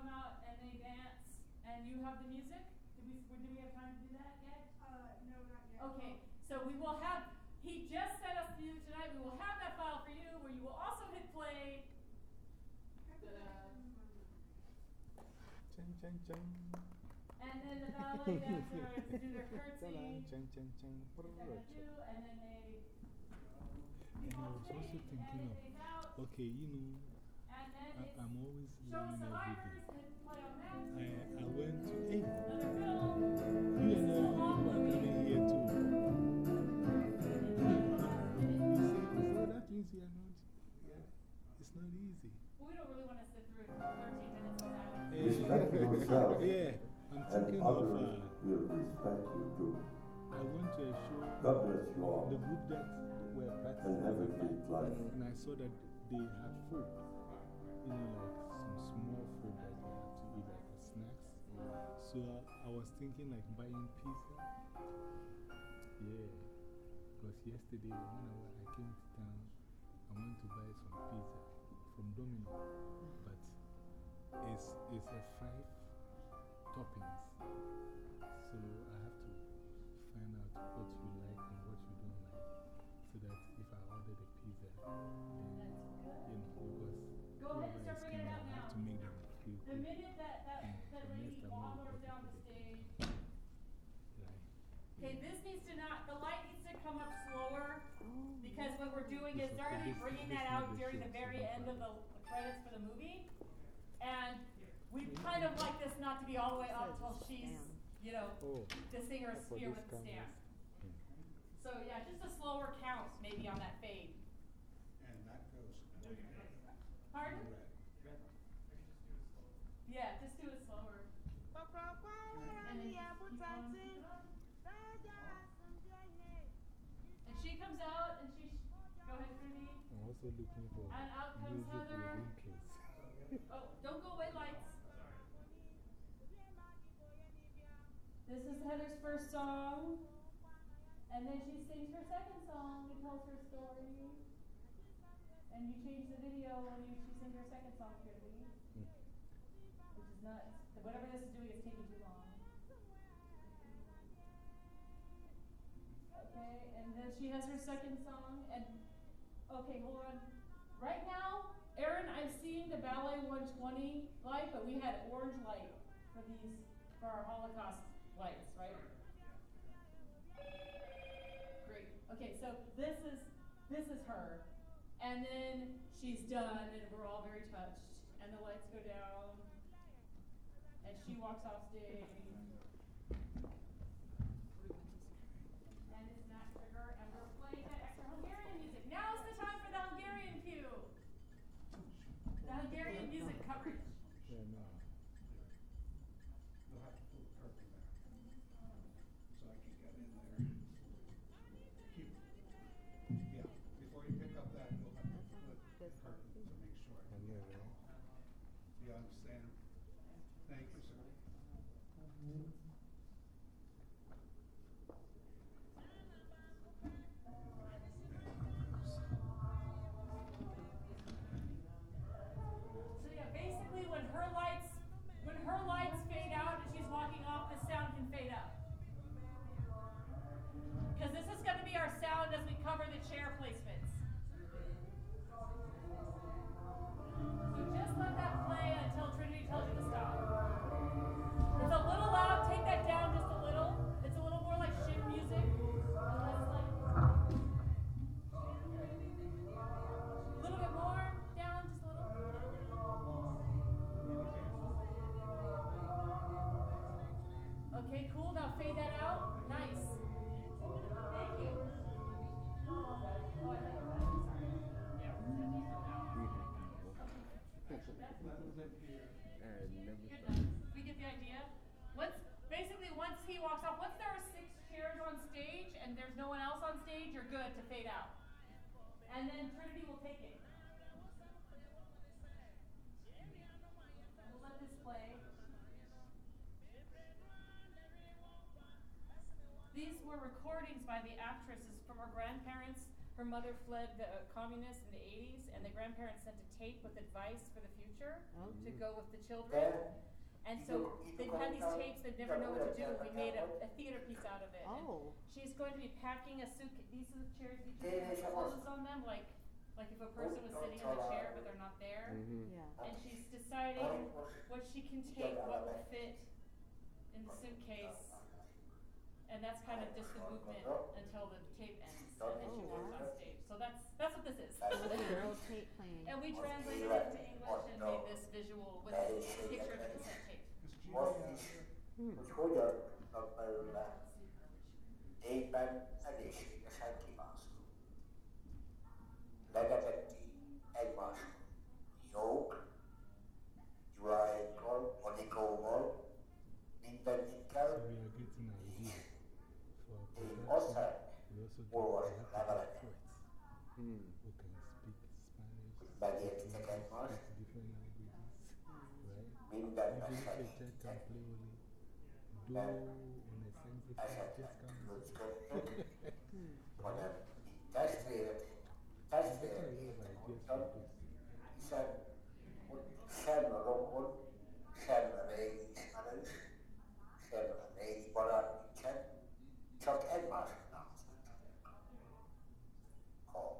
come out and they dance, and you have the music? Did we, do we have time to do that yet? Uh, no, not yet. Okay, so we will have, he just sent us the music tonight, we will have that file for you, where you will also hit play. Ta-da. Chang, chang, chang. And then the ballet dancers do their curtsy. They're gonna do, and then they, And I was also thinking of, it fades out, okay, you know, I, I'm always learning every survivors day. I, I went to, hey, Another film. you and other people are coming here too. You see, so that means you are not, yeah, it's not easy. Well, we don't really want to sit through thirteen minutes of that. Respect yourself. Yeah, I'm and thinking of, others uh, will respect you too. I went to a show. God bless you all. The group that were And practicing. have a great life. And I saw that they had food. You know, like some small food So I, I was thinking like buying pizza. Yeah. Because yesterday when I, I came to town, I went to buy some pizza from Domino. But it's, it's a five toppings. So I have to find out what you like and what you don't like. So that if I order the pizza, then, you know, because Go ahead and start bringing it coming, out I have now. To make The minute that, that, Mm, that lady next time wanders down the stage. Okay, this needs to not, the light needs to come up slower, because what we're doing is This they're gonna be bringing that out during the very end of the credits for the movie. And we kind of like this not to be all the way up until she's, you know, Oh, the singer's for here with the cameras. stand. So yeah, just a slower count maybe on that fade. And that goes. Pardon? Yeah, just do it slower. And then just keep on, keep it on. And she comes out and she, go ahead, Trudy. I'm also looking for And out comes music Heather. Oh, don't go away, lights. This is Heather's first song. And then she sings her second song and tells her story. And you change the video when you, she sings her second song, Trudy. Is not, whatever this is doing is taking too long. Okay, and then she has her second song, and, okay, hold on. Right now, Erin, I'm seeing the ballet one twenty light, but we had orange light for these, for our Holocaust lights, right? Great. Okay, so this is this is her. And then she's done and we're all very touched. And the lights go down. And she walks off stage. And there's no one else on stage, you're good to fade out. And then Trinity will take it. We'll let this play. These were recordings by the actresses from her grandparents. Her mother fled the uh, communists in the 80s, and the grandparents sent a tape with advice for the future to go with the children. And so they've had these tapes, they never know what to do. We made a, a theater piece out of it. And Oh. She's going to be packing a suitcase. These are the chairs, each of them has clothes on them, like, like if a person was sitting in the chair but they're not there. Mm-hmm. Yeah. And she's deciding what she can take, what will fit in the suitcase. And that's kind of just the movement until the tape ends, and then she walks on stage. So that's, that's what this is. Good tape playing. And we translated it into English and made this visual with the picture of the cassette tape. Is Judy out there? Hogy belőle én production. azt szeretném We also get olvasni we a have leveleket, poets who can speak Spanish, hogy megértitek speak egymást, different languages, right? mindenben Even if a child can segítek, play only do on a sensitive esetleg just come. különbözködtök, hanem mint testvérek, testvéreként mondtam, hiszen ott sem a rokon, sem a régi ismerős, sem a régi barát nincsen, 叫开发商好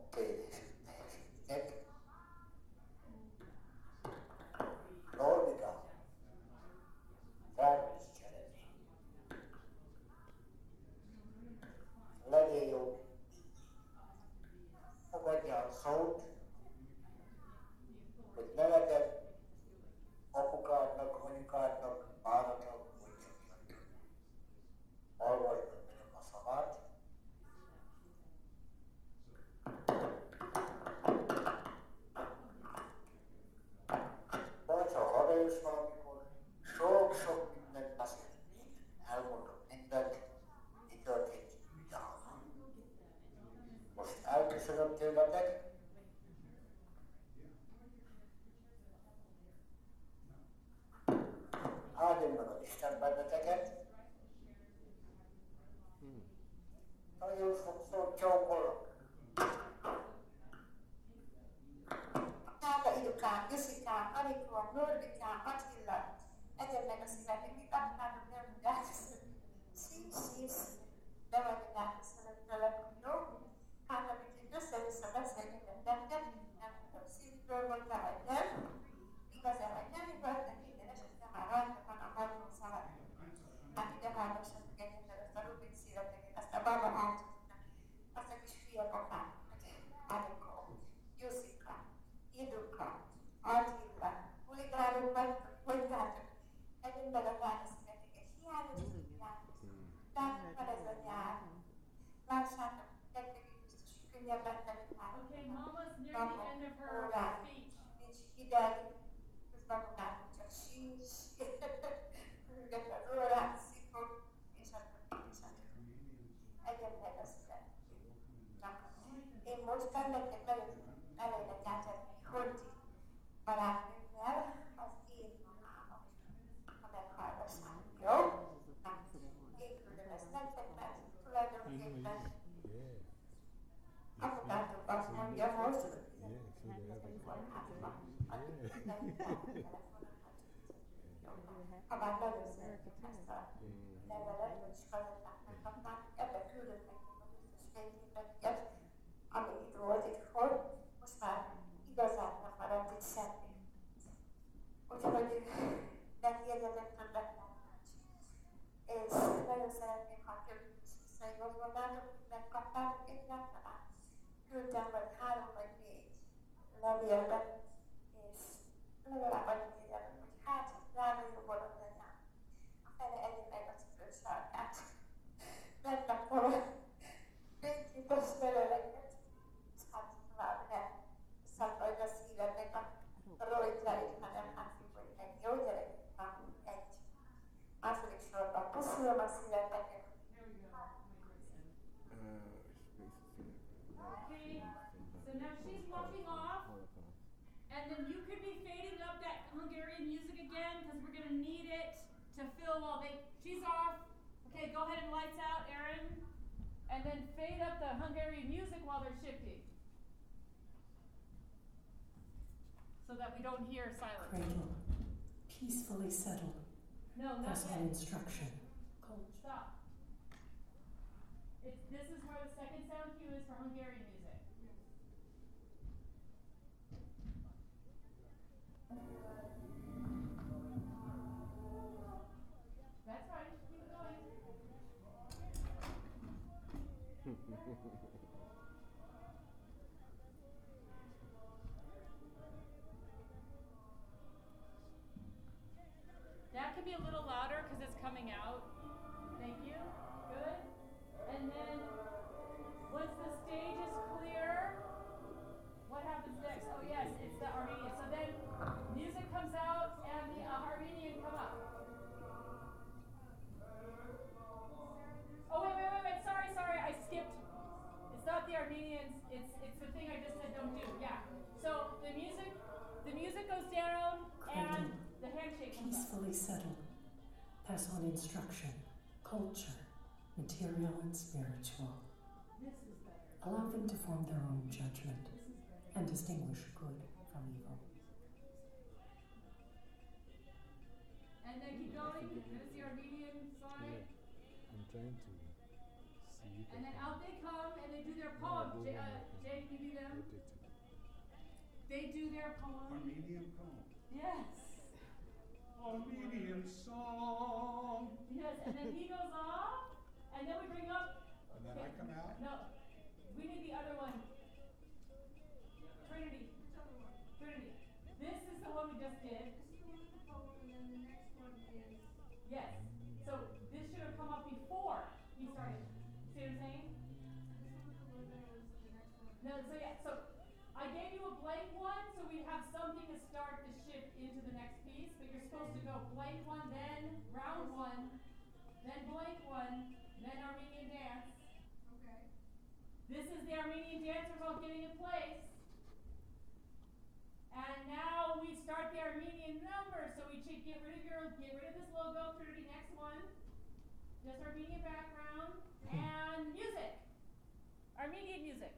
we don't hear silence. Cradle, peacefully settle. No, not on yet. instruction. Cold. Stop. It's, this is where the second sound cue is for Hungarian Peacefully settle, pass on instruction, culture, material and spiritual. This is better. Allow them to form their own judgment and distinguish good from evil. And then keep going. There's the Armenian side. I'm trying to see And then out they come and they do their poem. Jay, uh, Jay can you do them? They do their poem. Armenian poem. Yes. Armenian song. Yes, and then he goes off, and then we bring up. And then I come out. No, we need the other one. Trinity. Trinity. This is the one we just did. This is the one with the poem and then the next one is Yes. So this should have come up before he started. See what I'm saying? No, so yeah, so I gave you a blank one, so we have something to start the shift into the next piece, but you're supposed to go blank one, then round one, then blank one, then Armenian dance. Okay. This is the Armenian dancers all getting in place. And now we start the Armenian number, so we should get rid of your, get rid of this logo, Trinity, next one. Just Armenian background, and music. Armenian music.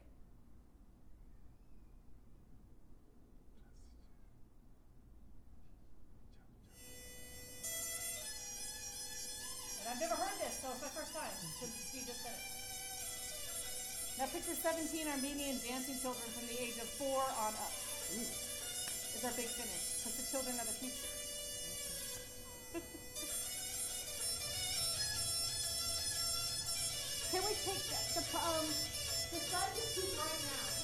I've never heard this, so it's my first time since we just said it. Now picture 17 Armenian dancing children from the age of four on up. Is our big finish, because the children are the future. Can we take the, um the side is too bright now.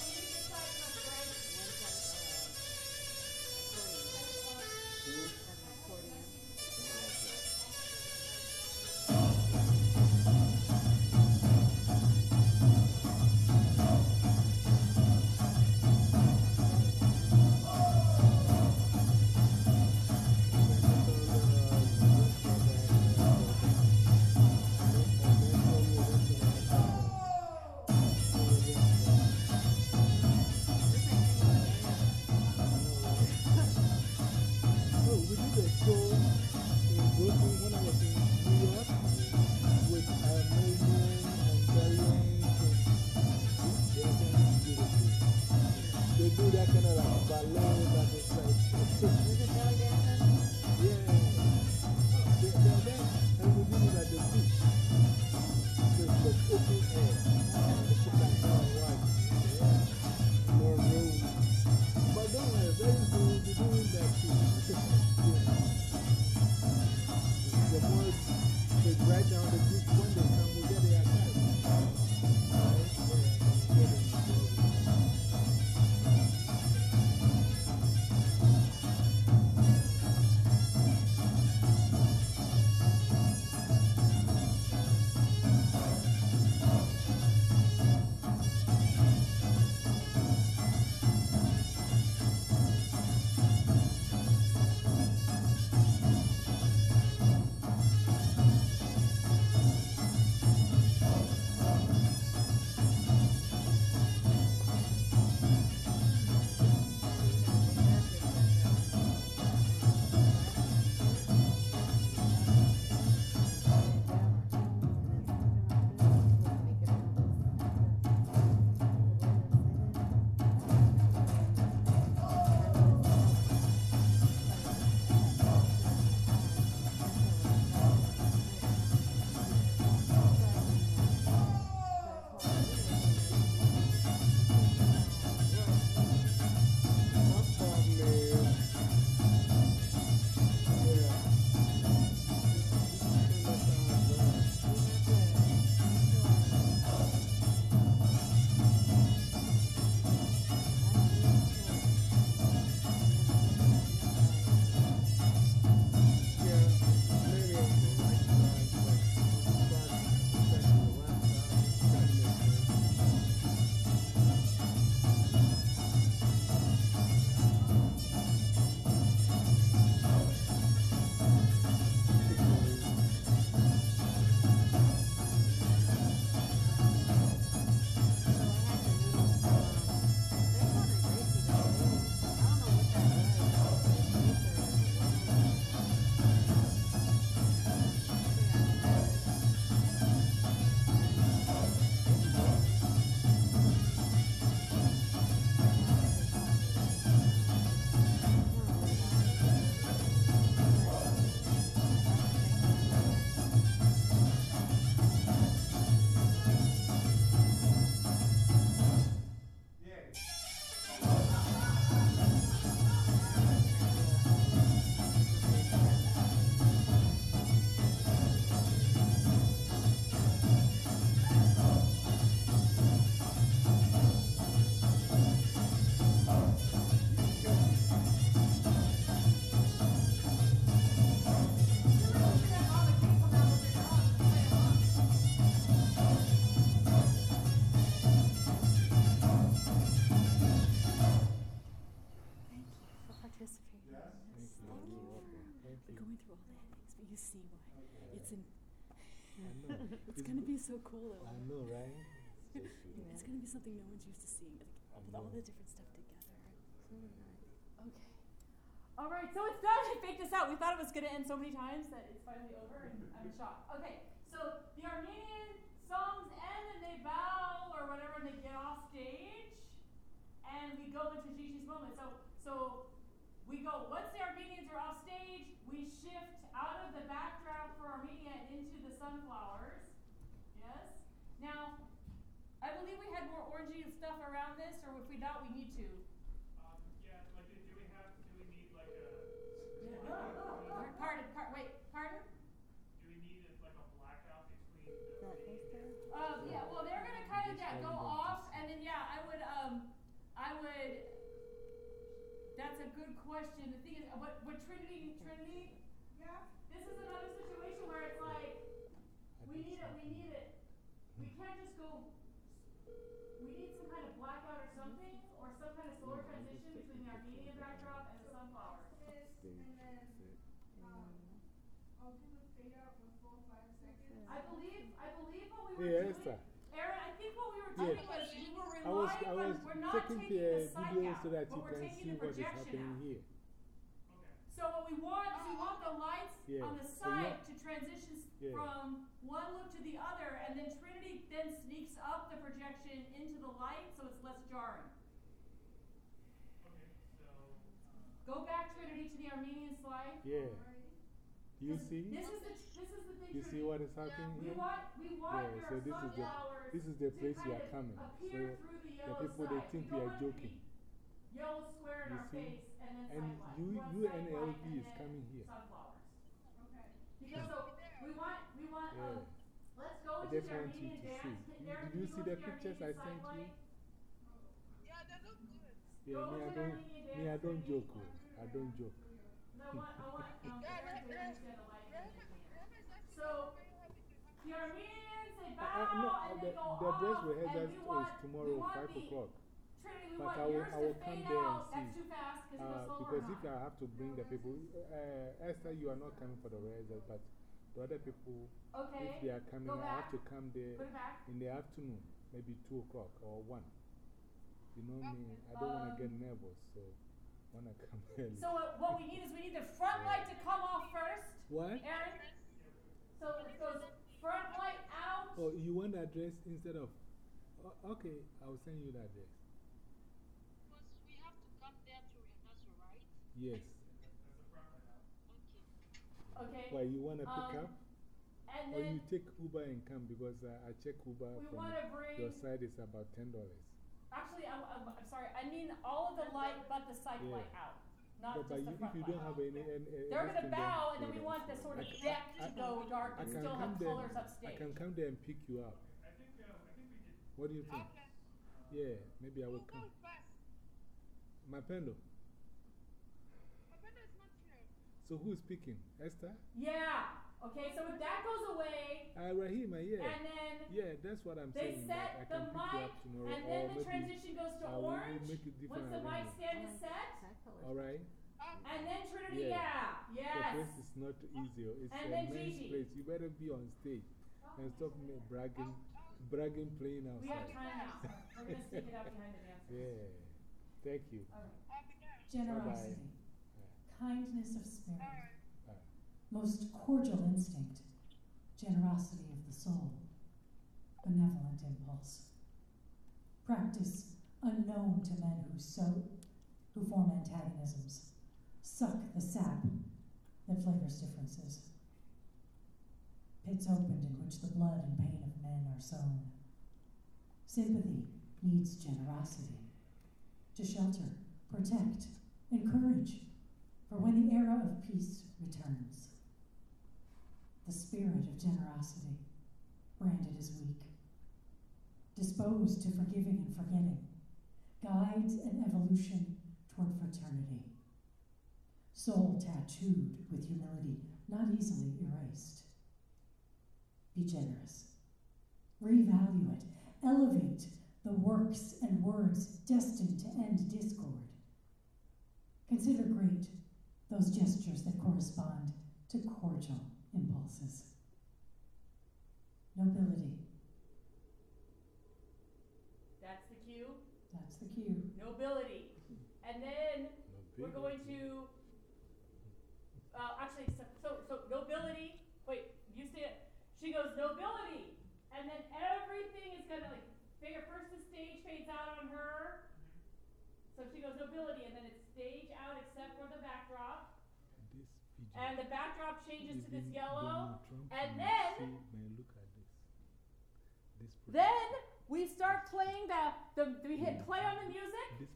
Something no one's used to seeing, like I with all the different stuff together. Okay. All right, so it's done. I faked this out. We thought it was going to end so many times that it's finally over, and I'm in shock. Okay, so the Armenian songs end and they bow or whatever, and they get off stage, and we go into Gigi's moment. So, so we go once the Armenians are off stage, we shift out of the backdrop for Armenia and into the sunflowers. Yes. Now, I believe we had more orangey stuff around this, or if we don't, we need to. Um, yeah, like, do do we have, do we need like a, Par- Pardon, par- wait, pardon? do we need a- like a blackout between the That main poster? and- Um, yeah, well, they're gonna kind of yeah, go off, and then yeah, I would um, I would. That's a good question. The thing is, uh, what what Trinity Trinity? Yeah? This is another situation where it's like we need it, we need it. We can't just go. We need some kind of blackout or something, or some kind of slower transition between the Armenian backdrop and the sunflowers. This, and then, um, I'll do the fade out the full five seconds. I believe I believe what we were Yeah, doing. Esther. Aaron, I think what we were Yeah. doing was we were I was, relying I on we're not taking taking the the psych video out, so that but you we're can taking see the what is projection happening out. here. Okay. So what we want is we want the lights Yeah. on the side want- to transition Yeah. from one look to the other, and then Trinity then sneaks up the projection into the light, so it's less jarring. go back Trinity to the Armenian slide. Yeah. You see? This is the, this is the big You see what is happening We here? want, we want Yeah, your so this is the, this is the place you are coming. So the the yellow people, they think we we are want it to joking. be Yellow square in You our see? face and then And sidelight. you, you and sidelight is coming here. Sunflowers. Okay. Because so, we want, we want, Yeah. um, let's go I into just the want you to dance. see. You- Did you see the pictures I sent you? Yeah, they look good. Yeah, Go me, I don't, me, I don't joke. I don't joke. No, I want, I want, um, Yeah, Darren to Re- Re- understand the light. Rema- and the dance. Rema is actually So, very happy to have The Armenians, they Uh, bow uh, no, uh, and the, they go the dress off, rehearsal and we want, is tomorrow, we want 5 the, o'clock. Trinity, we But want I will, yours I to will come fade out. That's too fast because it Uh, goes because if. I have to bring the people, uh, Esther, you are not coming for the rehearsal, but the other people, Okay, if they are coming, I have to come there Put it back. in the afternoon, maybe 2 o'clock or 1. You know me, I don't want to get Um, nervous, so want to come early. So what, what we need is we need the front light to come off first. What? Aaron? So it goes front light out. Oh, you want the address instead of. Okay, I'll send you the address. Because we have to come there to rehearsal, right? Yes. Okay. Why, you want to pick Um, up? And Or you take Uber and come because uh, I check Uber we from wanna bring- your side is about $10. actually, I'm, I'm, I'm sorry. I mean all of the light but the side Yeah. light out, not But, just but the you, if front you light. don't have any. any They're gonna bow, and then we want the sort of I ca- deck I- to go dark I and can still come have there- colors I can come there and pick you up. I think, uh, I think we did. What do you think? Yeah, maybe I will come. My pendo. So who's speaking? Esther? Yeah. Okay. So if that goes away, Uh, Rahima, yeah. and then Yeah, that's what I'm they saying. that I set the mic, tomorrow. and then the transition goes to uh, we will orange. make it Once the mic arrangement. stand is set, All right? and then Trinity, Yeah. yeah, The yes. place is not easy. It's And a then men's place. You better be on stage and stop me bragging, bragging playing outside. We have time now. We're gonna stick it out behind the dancers. Yeah. Thank you. Generosity, Bye-bye. Kindness of spirit, most cordial instinct, generosity of the soul, benevolent impulse. Practice unknown to men who sow, who form antagonisms, suck the sap that flavors differences. Pits opened in which the blood and pain of men are sown. Sympathy needs generosity to shelter, protect, encourage, for when the era of peace returns, the spirit of generosity, branded as weak, disposed to forgiving and forgetting, guides an evolution toward fraternity. Soul tattooed with humility, not easily erased. Be generous. Revalue it. Elevate the works and words destined to end discord. Consider great those gestures that correspond to cordial impulses. Nobility, That's the cue. that's the cue. Nobility. And then we're going to, uh, actually, so, so, so nobility, wait, you say it. She goes, nobility. And then everything is gonna like, figure first the stage fades out on her. So she goes, nobility, and then it's stage out except for the backdrop. This And the backdrop changes to this yellow. And then, see, look at this. This then we start playing the, the, we hit mm. play on the music.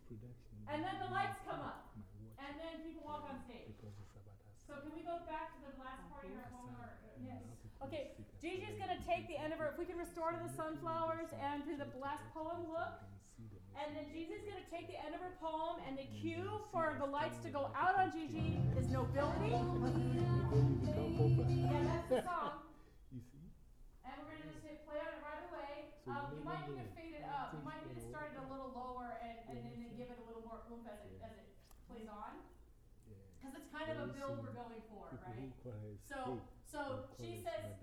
And then the lights come up. And then people walk on stage. because it's about us. So can we go back to the last part of poem or, yes. Okay, Gigi's gonna take the end of her, if we can restore to the sunflowers and to the last poem look. Can see the And then Gigi's gonna take the end of her poem and the cue for the lights to go out on Gigi is nobility. Yeah, that's the song. You see? And we're gonna just hit play on it right away. So Um, you you might need to fade it up. You might need to start it a little lower and, and Yeah. then give it a little more oomph as it, as it plays on. Cause it's kind of a build we're going for, right? who call her So, so she says,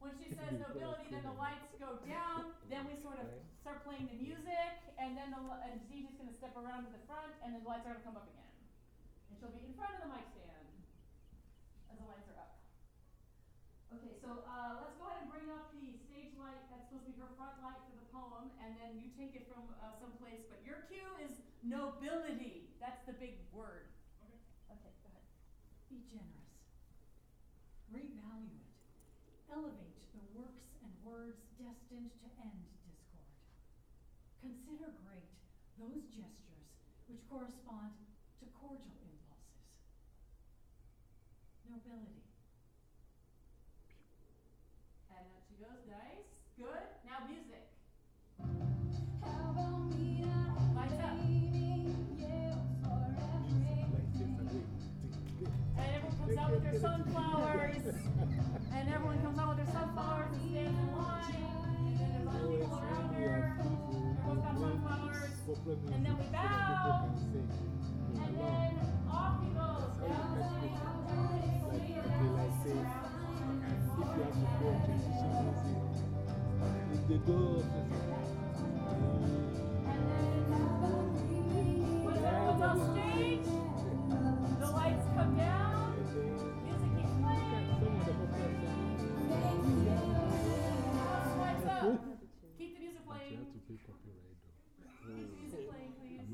when she says nobility, then the lights go down, then we sort of Right. Start playing the music, and then the, and Gigi's gonna step around to the front, and the lights are gonna come up again. And she'll be in front of the mic stand, as the lights are up. Okay, so, uh, let's go ahead and bring up the stage light, that's supposed to be her front light for the poem, and then you take it from, uh, someplace, but your cue is nobility, that's the big word. Okay. Okay, go ahead. Be generous. Revalue it. Elevate the works and words destined to end. Consider great those gestures which correspond to cordial impulses. Nobility. And up she goes, nice, good. Now music. Lights up. And everyone comes out with their sunflowers. and everyone comes out with their sunflowers and stands in line. And then we bow. And then off he goes. Down the lane, down the lane, Like, down okay, the like say, if you have to go to musician music, if they go,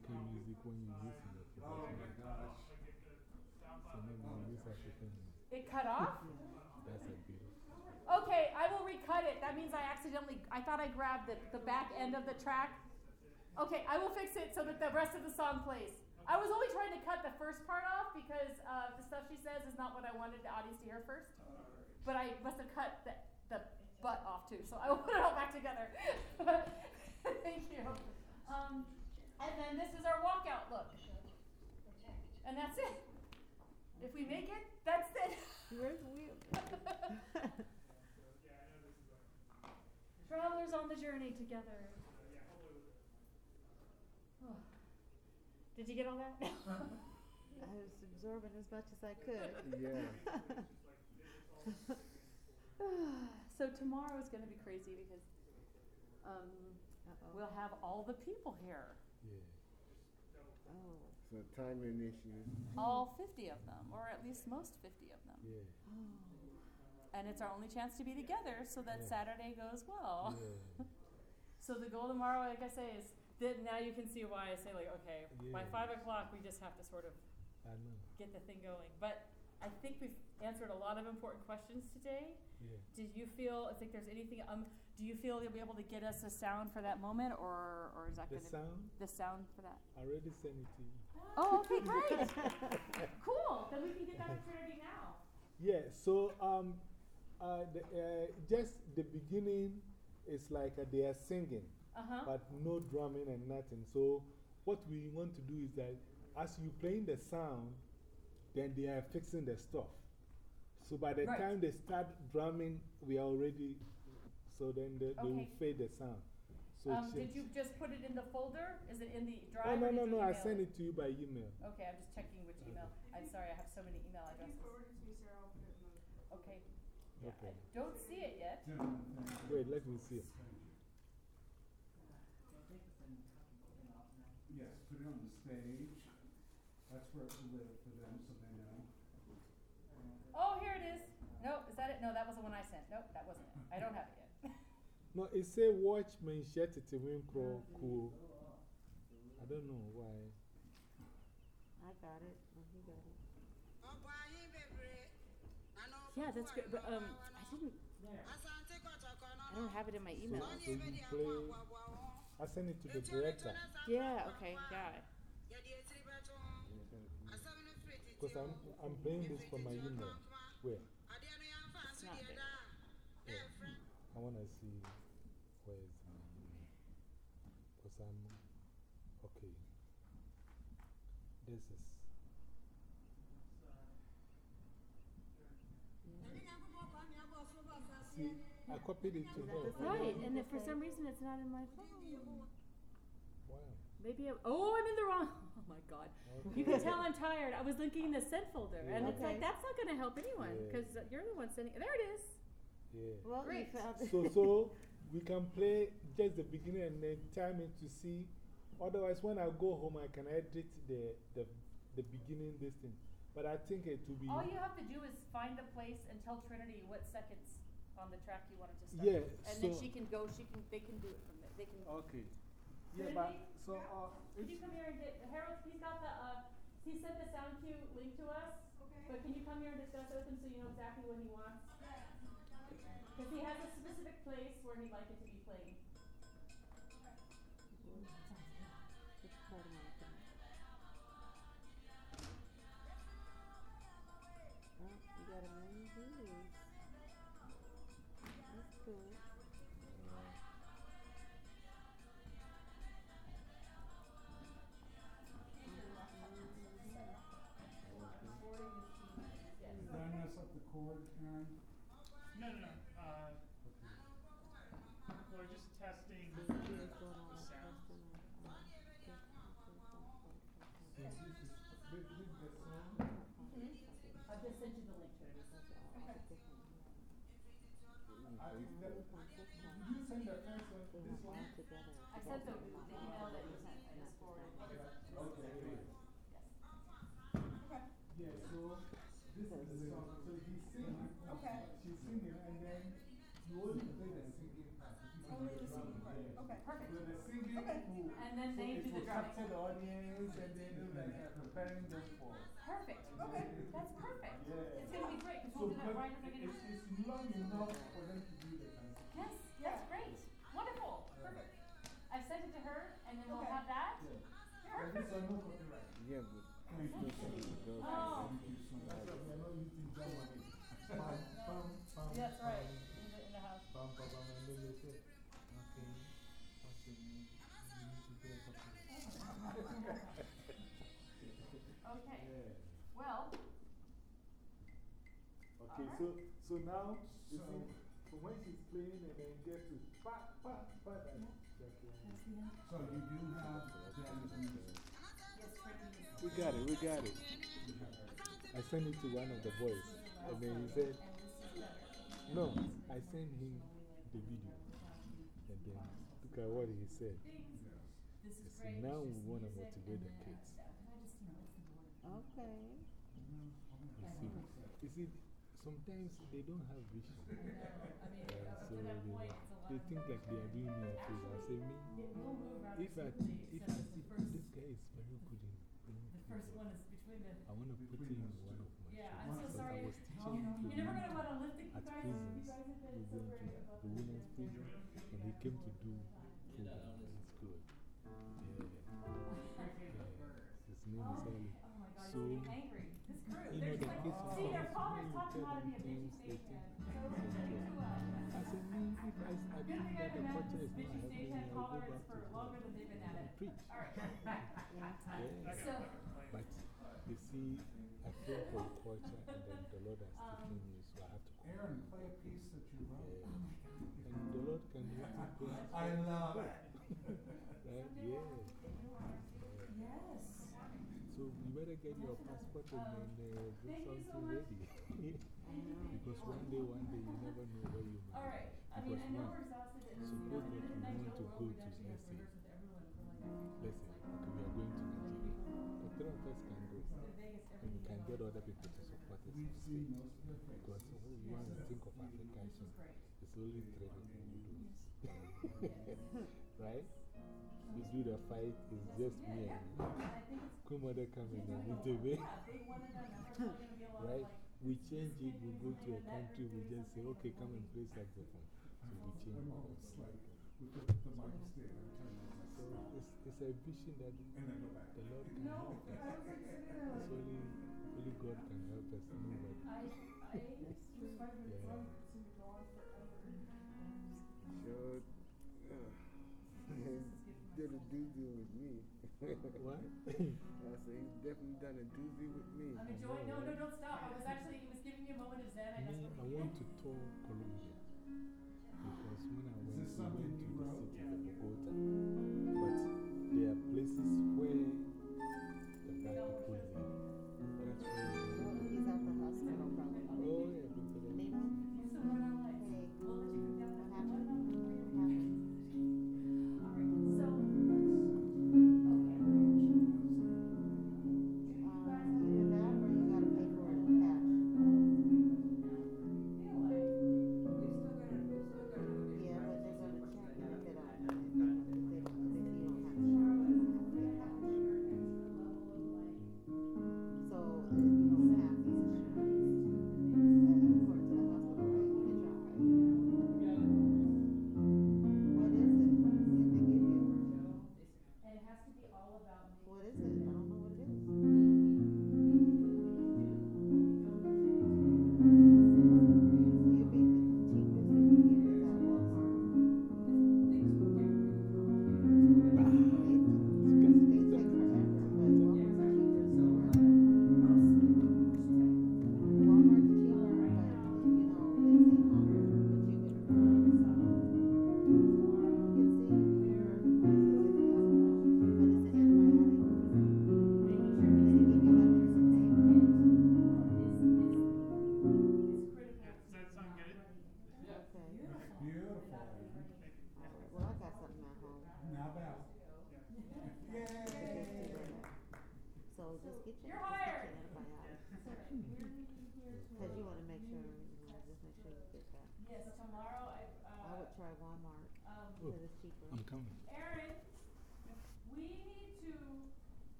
music when you use in the professional. So maybe you use African music. It cut off? That's a bit. Okay, I will recut it. That means I accidentally, I thought I grabbed the, the back end of the track. Okay, I will fix it so that the rest of the song plays. I was only trying to cut the first part off because uh, the stuff she says is not what I wanted the audience to hear first. But I must have cut the, the butt off too, so I will put it all back together. Thank you. Um, and then this is our walkout look. And that's it. If we make it, that's it. Where's the wheel? Travelers on the journey together. Oh. Did you get all that? I was absorbing as much as I could. Yeah. so tomorrow is going to be crazy because um, we'll have all the people here. Yeah. Oh. So timing issue. All 50 of them, or at least most 50 of them. Yeah. Oh. And it's our only chance to be together so that Yeah. Saturday goes well. Yeah. so the goal tomorrow, like I say, is that now you can see why I say, like, okay, by 5 o'clock, we just have to sort of get the thing going. But I think we've answered a lot of important questions today. Yeah. Did you feel, I think there's anything, um, do you feel you'll be able to get us a sound for that moment, or, or is that The gonna? sound? The sound for that? I already sent it to you. Oh, okay, great. cool, then we can get that opportunity now. Yeah, so um, uh, the, uh, just the beginning is like uh, they are singing, Uh-huh. but no drumming and nothing. So, what we want to do is that as you playing the sound, then they are fixing the stuff. So, by the Right. time they start drumming, we are already, so then they, they will Okay. fade the sound. So Um, change- did you just put it in the folder? Is it in the drive? Oh, or no, did no, you no, I email sent it to you by email. Okay, I'm just checking which email. I'm sorry, I have so many email Can you addresses. forward it to me, Sarah? I'll put it in the. Okay. Yeah, Okay. I don't see it yet. Wait, let me see. Yes, put it on the stage. That's where it will live for them, so they know. Oh, here it is. No, is that it? No, that was the one I sent. Nope, that wasn't it. I don't have it yet. No, it say watch me shut it win pro cool. I don't know why. I got it. Oh, he got it. Yeah, that's good. But um, I didn't. I don't have it in my email. so you play. I send it to the director. Yeah. Okay. Got it. Because I'm, I'm playing this for my email. Where? It's not there. Yeah. I want to see where is my email. Because I'm. Okay. This is. See, I copied it to her. Right, and if for some reason it's not in my phone. Wow. Maybe I'm, oh, I'm in the wrong. Oh my God. You can tell I'm tired. I was looking in the sent folder, and it's like, that's not going to help anyone Yeah. because you're the one sending There it is. Yeah. Well, Great. you so, so we can play just the beginning and then time it to see. Otherwise, when I go home, I can edit the, the, the beginning, this thing. But I think it will be. All you have to do is find a place and tell Trinity what seconds on the track you want it to start. Yeah, And then she can go, she can, they can do it from there. They can. Okay. Yeah, Trinity, but so uh, Could you come here and get, Harold, he's got the uh, he sent the sound cue link to us. Okay. But can you come here and discuss it with him so you know exactly what he wants? Cause he has a specific place where he'd like it to be played. The first one, this one? I sent the, the email that you sent, I just forwarded. Okay. Yes. Okay. Yeah, so this is the song, so he's singing. Okay. She's singing, and then you only play the singing part. Only the singing part. yeah. Okay. Perfect. So the singing Okay. will. And then they it do the will drumming. capture the audience, and then do like uh, preparing them for. Perfect. Okay. That's perfect. Yeah. It's gonna be great, cause So we'll do that right when I get it's, it's long enough for them to do the concert. Yes, that's great. Wonderful. Sent it to her and then we'll Okay. have that. Yeah. And this one, no copyright. Yeah, but oh. oh. Thank you so much. Oh. That's right, in the, in the house. Okay. Well, Okay, Alright. so, so now, you So- see, so when she's playing and then So you do have Dan's music. yes, we got it, we got it. I sent it to one of the boys, and then he said, No, I sent him the video. And then look at what he said. He said. Now it's we want to music motivate and the kids. Can I just, you know, it's the board. Okay. You see, you see, sometimes they don't have vision. I mean, Yeah, so they, point, it's a lot they think like they are doing me a favor. I say, me, It will move rather if I, if, I, the first, this guy is very good in the first one is between the, I want to put him in one of my yeah, I'm so sorry. I was teaching him You're never gonna wanna lift it, you at guys, you prisons. guys have been We so went to great about the women's prison and he came to do your passport and then uh, get thank you so much. ready. because one day, one day, you never know where you might. Alright, I mean, I know one, we're exhausted and, you suppose know, that in you an ideal to world, go we'd to, actually have let's with everyone for like a few let's say, okay, we are going to Nigeria. The three of us can go. Vegas And we can get other people to support us. We've on seen stage. most of their faces. Because when you want to think of Africa, it's it's only three people who do right? We do the fight, Kumada come in and intervene. right? We change it, we go to a country, we just say, okay, come and play saxophone. So we change I'm it. almost like, we put the mic stand every time we like So it's, it's a vision that And then go back. the Lord can No, help us. was like sitting there It's only, only God can help us know what. I, I was five minutes long, but it seemed to go on forever. Sure. did a doozy with me. what? I said, he's definitely done a doozy with me. I'm enjoying, no, no, don't stop. I was actually, it was giving me a moment of zen. I Me, I want to tour Colombia. Because when I went, this something went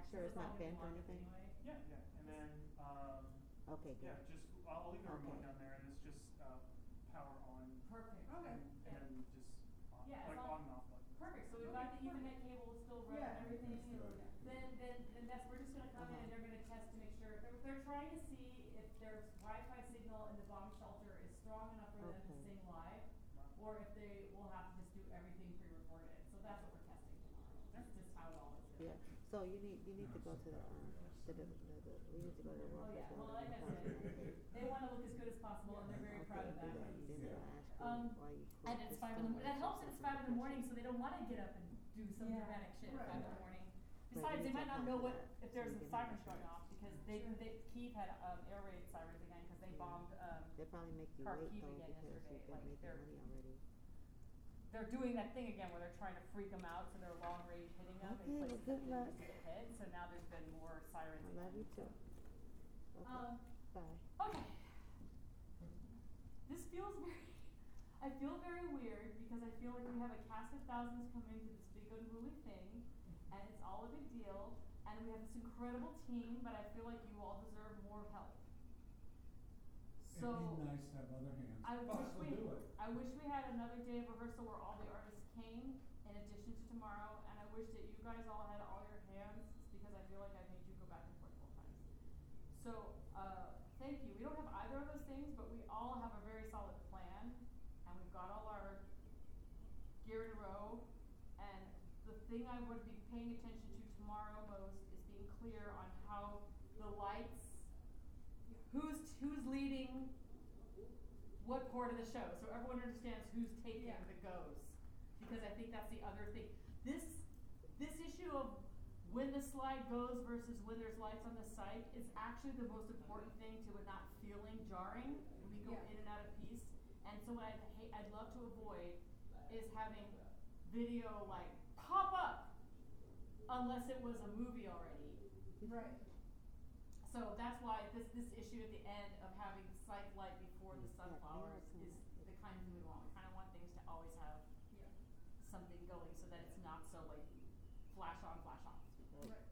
It's just a everything- fracture, it's not bent or anything? Yeah, yeah, and then, um, Okay, yeah, good. just, I'll, I'll leave the remote Okay. down there and it's just, uh, power on. Perfect. And, and then just on, Yeah, as like long- on and off button. Perfect, so we've got the ethernet cable still running Yeah. and everything, Yeah. then, then, then that's, we're just gonna come in and they're gonna test to make sure, they're, they're trying to see if their Wi-Fi signal in the bomb shelter is strong enough for them to Okay. sing live, or if they will have to just do everything pre-recorded, so that's what we're testing tomorrow, that's just how it all is. Yeah, so you need, you need to go to the, um, to the, the, the, we need to go to the Oh, yeah, well, like I said, they wanna look as good as possible and they're very proud of that. That, then they'll ask you Um, why you and it's this five in the, job that helps that it's five in the morning, so they don't wanna get up and do some Yeah. dramatic shit at Right. five in the morning. Besides, they might don't know what, if there's you some can have sirens going off, because they, Sure. they, Kiev had, um, air raid sirens again, cause they Yeah. bombed, um, They probably make you Kharkiv wait though, again because yesterday, you've been like, making they're- money already. They're doing that thing again where they're trying to freak them out, so they're long range hitting them Okay, in well, places good that they luck. used to get hit, so now there's been more sirens I again. love you too. Okay, Um, bye. Okay. This feels very, I feel very weird because I feel like we have a cast of thousands coming to this big unruly thing, and it's all a big deal, and we have this incredible team, but I feel like you all deserve more help. So. It'd be nice to have other hands. I Plus, wish we'll do it. I wish we had another day of rehearsal where all the artists came in addition to tomorrow, and I wish that you guys all had all your hands, because I feel like I made you go back and forth both times. So, uh, thank you. We don't have either of those things, but we all have a very solid plan, and we've got all our gear in a row. And the thing I would be paying attention to tomorrow most is being clear on how the lights, who's who's leading what part of the show, so everyone understands who's taking Yeah. the goes. Because I think that's the other thing. This this issue of when the slide goes versus when there's lights on the site is actually the most important thing to it not feeling jarring when we go Yeah. in and out of piece. And so what I'd hate, I'd love to avoid is having video like pop up unless it was a movie already. Right. So that's why this, this issue at the end of having sight light before the sunflowers is the kind of thing we want. We kind of want things to always have Yeah. something going so that it's not so like flash on, flash off. Right.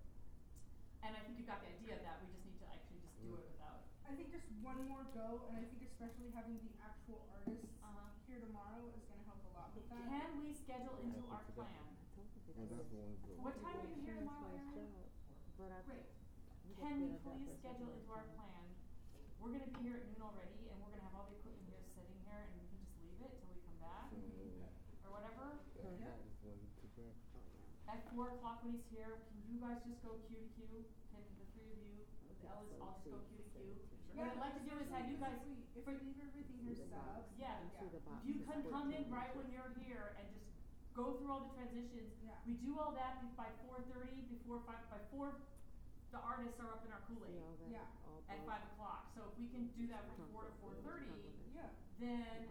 And I think you've got the idea of that. We just need to actually just do it without. I think just one more go, and I think especially having the actual artists Uh-huh. here tomorrow is gonna help a lot with that. Can we schedule into our plan? I definitely want. What time are you here tomorrow, Erin? But I. Great. We just Can we did it that please schedule into our plan? We're gonna be here at noon already, and we're gonna have all the equipment here sitting here, and we can just leave it till we come back, or whatever. Yeah, I just wanted to grab. At four o'clock when he's here, can you guys just go cue to cue? Can the three of you, the Ellis, all just go cue to cue? What I'd like to do is have you guys, If we, if we leave everything here set up. yeah, if you can come in right when you're here and just go through all the transitions. Yeah. We do all that be- by four thirty, before five, by four, the artists are up in our See Kool-Aid all Yeah. at five o'clock. So if we can do that from four to four thirty, Yeah. then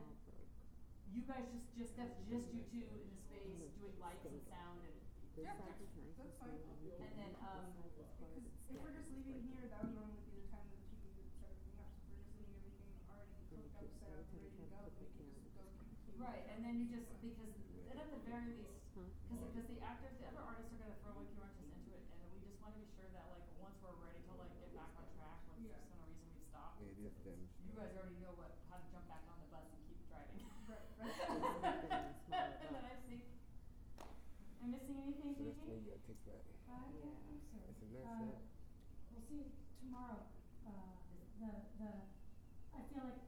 you guys just, just, that's just you two in the space doing lights and sound and Yeah, side is nice that's fine. smooth, you can And then, um, side is part of Because if we're just leaving here, that would normally be the time that the TV would set everything up. So if we're just leaving everything already hooked up, set up, ready to go, then we can just go keep keep. Right, and then you just, because, and at the very least, cause, cause the actors, the other artists are gonna throw monkey wrenches into it, and we just wanna be sure that like, once we're ready to like get back on track, when Yeah. there's no reason we've stopped. It is damaged. You guys already know what, how to jump back on the bus and keep driving. Right, right. And then I see, am I missing anything, So that's Gigi? when you gotta take that. I don't think so. It's a nice Uh, set. We'll see you tomorrow. Uh, the, the, I feel like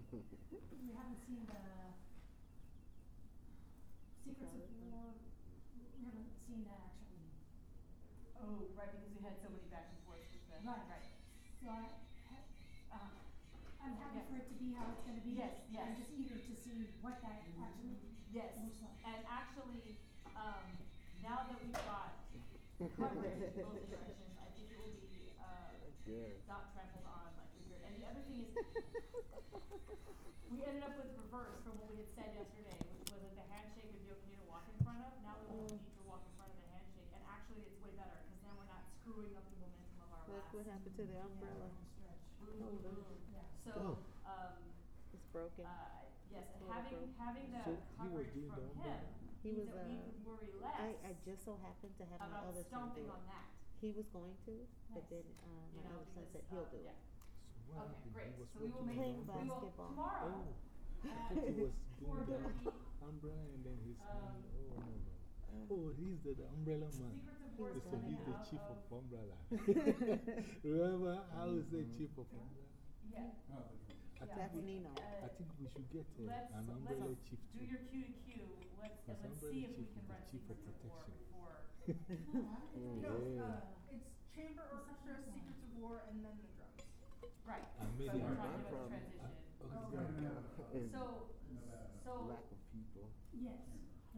we haven't seen the Secrets of War, we haven't seen that actually. Oh, right, because we had so many back and forth with the, Right. right. So I, uh, I'm happy Yes. for it to be how it's gonna be. Yes, yes. I'm just eager to see what that actually Yes, looks like. and actually, um, now that we've got coverage in both directions, I think it will be Yes. not trampled on like we heard. And the other thing is, we ended up with reverse from what we had said yesterday, which was that the handshake would be okay to walk in front of. Now we won't Mm. need to walk in front of the handshake, and actually it's way better, cause then we're not screwing up the momentum of our Look last. What happened to the umbrella. Boom, boom, look. boom. So, Oh. um, It's broken. uh, yes, and having, broke. having the So he was coverage doing the from him umbrella. He means was, that we uh, could worry I, less I just so happened to have my about other son stomping it. on that. He was going to, but Nice. then uh, You my know, other son because, said he'll uh, do yeah. it. So Okay, great. So we will make, Playing on we will, basketball. tomorrow, Oh. I at thought he was four doing thirty, the umbrella and then his Um, hand. Oh, no, no. Oh, he's the, the umbrella man. Secrets of War They is said coming he's the chief of- of umbrella. Remember, I would say chief of umbrella. yeah. I Yeah. think That's we, Nino. I think we should get uh, an umbrella let's chief do too. your cue to cue, let's, and Because let's umbrella see if we chief can is the run chief of Secrets of War protection. before. No, Yeah. uh, it's chamber orchestra, secrets of war, and then the drums. Right, I made so it. we're My talking about the problem- transition. Oh, Is So, so, lack of people. yes,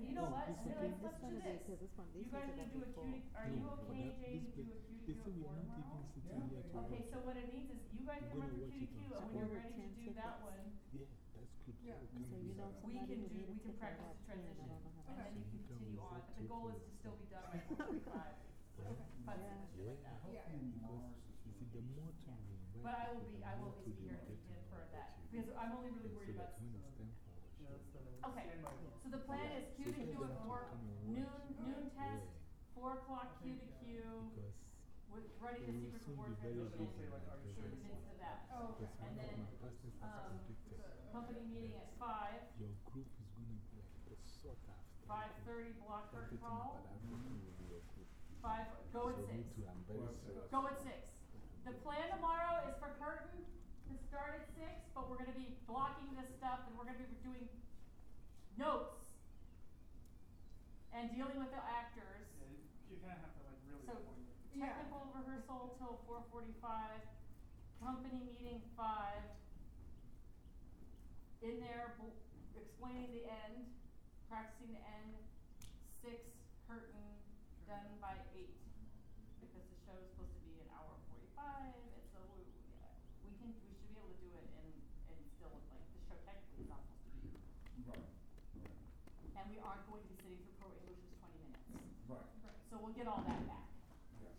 you know what, this Hey, okay. let's, let's do gonna be- this. 'cause this one- You these guys ones gonna are do a gonna Q, be to- are No, you but okay, that- Jay, this to do a place- Q to They Q say of we war are not tomorrow? even sitting here to Okay, watch. so what it means is you guys We're can run gonna for watch Q to it Q, on and when you're Over ready to 10 do that tickets. one, Yeah, that's good. Yeah. Oh, can So we you do know that? we somebody can who do, needed we can to practice have the 10, I transition, don't know how and to then you can continue on, but the goal is to still be done by four forty-five. Fun like that. Yeah. Because you see, the more to we invite But I will people, be, the I will more at least be they here get to again know for about that, you. because I'm only really And worried so about. when it's time for our show, Okay, so the plan is cue to cue at four, noon, noon test, four o'clock cue to cue, with we the secret soon war transition in the midst of that. Oh, Because And then, my pastors has um, company meeting at five, your group is going to be sort after. five thirty block curtain call, about African will be your group. five, go at six. too, I'm very serious. Go at six. The plan tomorrow is for curtain to start at six, but we're gonna be blocking this stuff and we're gonna be doing notes and dealing with the actors. Yeah, you, kind of have to like really. So technical yeah. rehearsal till 4:45, company meeting five. In there, explaining the end, practicing the end. Six curtain done by eight because the show is supposed to be an hour 45. We'll get all that back. yes.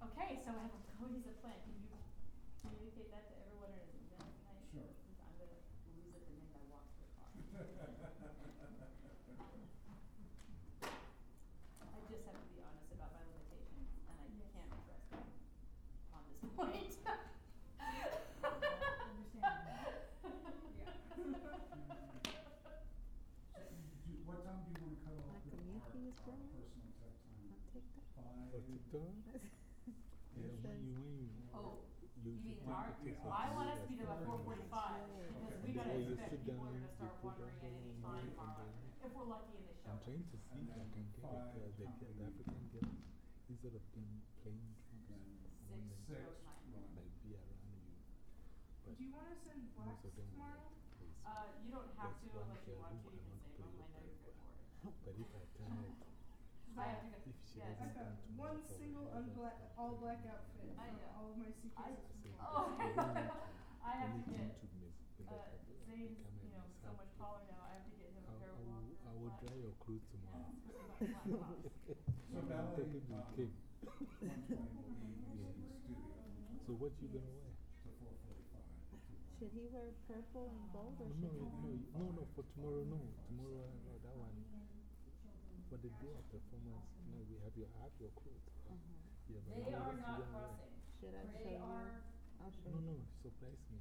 Okay, so I have a cohesive plan, can you communicate that to everyone in an email tonight? Sure. I'm gonna lose it the minute I walk to the car. I just have to be honest about my limitations, and I can't address them on this point. Do, what time do you wanna cut off My your, community our, is growing. personal tech time? On TikTok. Five? For TikTok? Yeah, when you, when you. Oh, you, mean the I want us to be there by the four camera. forty-five, because we Or gotta you expect sit people down, are gonna you start put wondering at any on time and tomorrow, if we're lucky in the show. I'm trying to see if I can get the, girl, the, the African girl, instead of them playing drums, Six, want six, to like be around you. But Do you send most blacks of them will tomorrow? Uh, you don't have to one unless you girl want who to, you can cannot save them, play I know you're good for it. But if I tell her, I have to go, if she yes. doesn't got to one single unblack, all black outfit I for know. all of my secrets. say, Oh, "You I have to get, to miss, uh, in Zane's, you know, so much taller now, I have to get him a I, pair of will, longer I will black dry your clothes tomorrow. pants, 'cause they got flat tops. So I'm Valerie, taking to the um, cake. one twenty will be in the studio from So what you gonna wear? to four forty-five. Should he wear purple and gold or No, should no, he? no, no, no, for tomorrow, no. Tomorrow, uh, no, that one. For the day of performance, no, we have your, I have your clothes. Uh-huh. Yeah, but They now are what not gonna crossing. Should I They you? are, I'll show No, you. no, surprise me.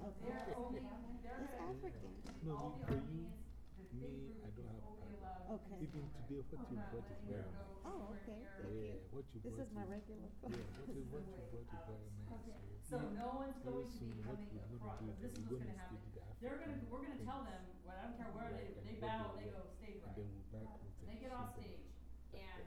Okay. they're only, they're It's gonna, African. No, all me, the for you, audience, the big me, group I don't have will time. allowed. Okay. Even today, what you brought is very nice. Oh, okay. Yeah, what you This brought is my regular Yeah, what you, what you brought is very nice. So no one's Very going to be soon, what coming we're across, gonna do this is is we're what's gonna gonna happen. the They're gonna, African we're gonna tell them, well, I don't care where they, Like, they what bow, they they go stage And right. then we'll back with They get off stage, and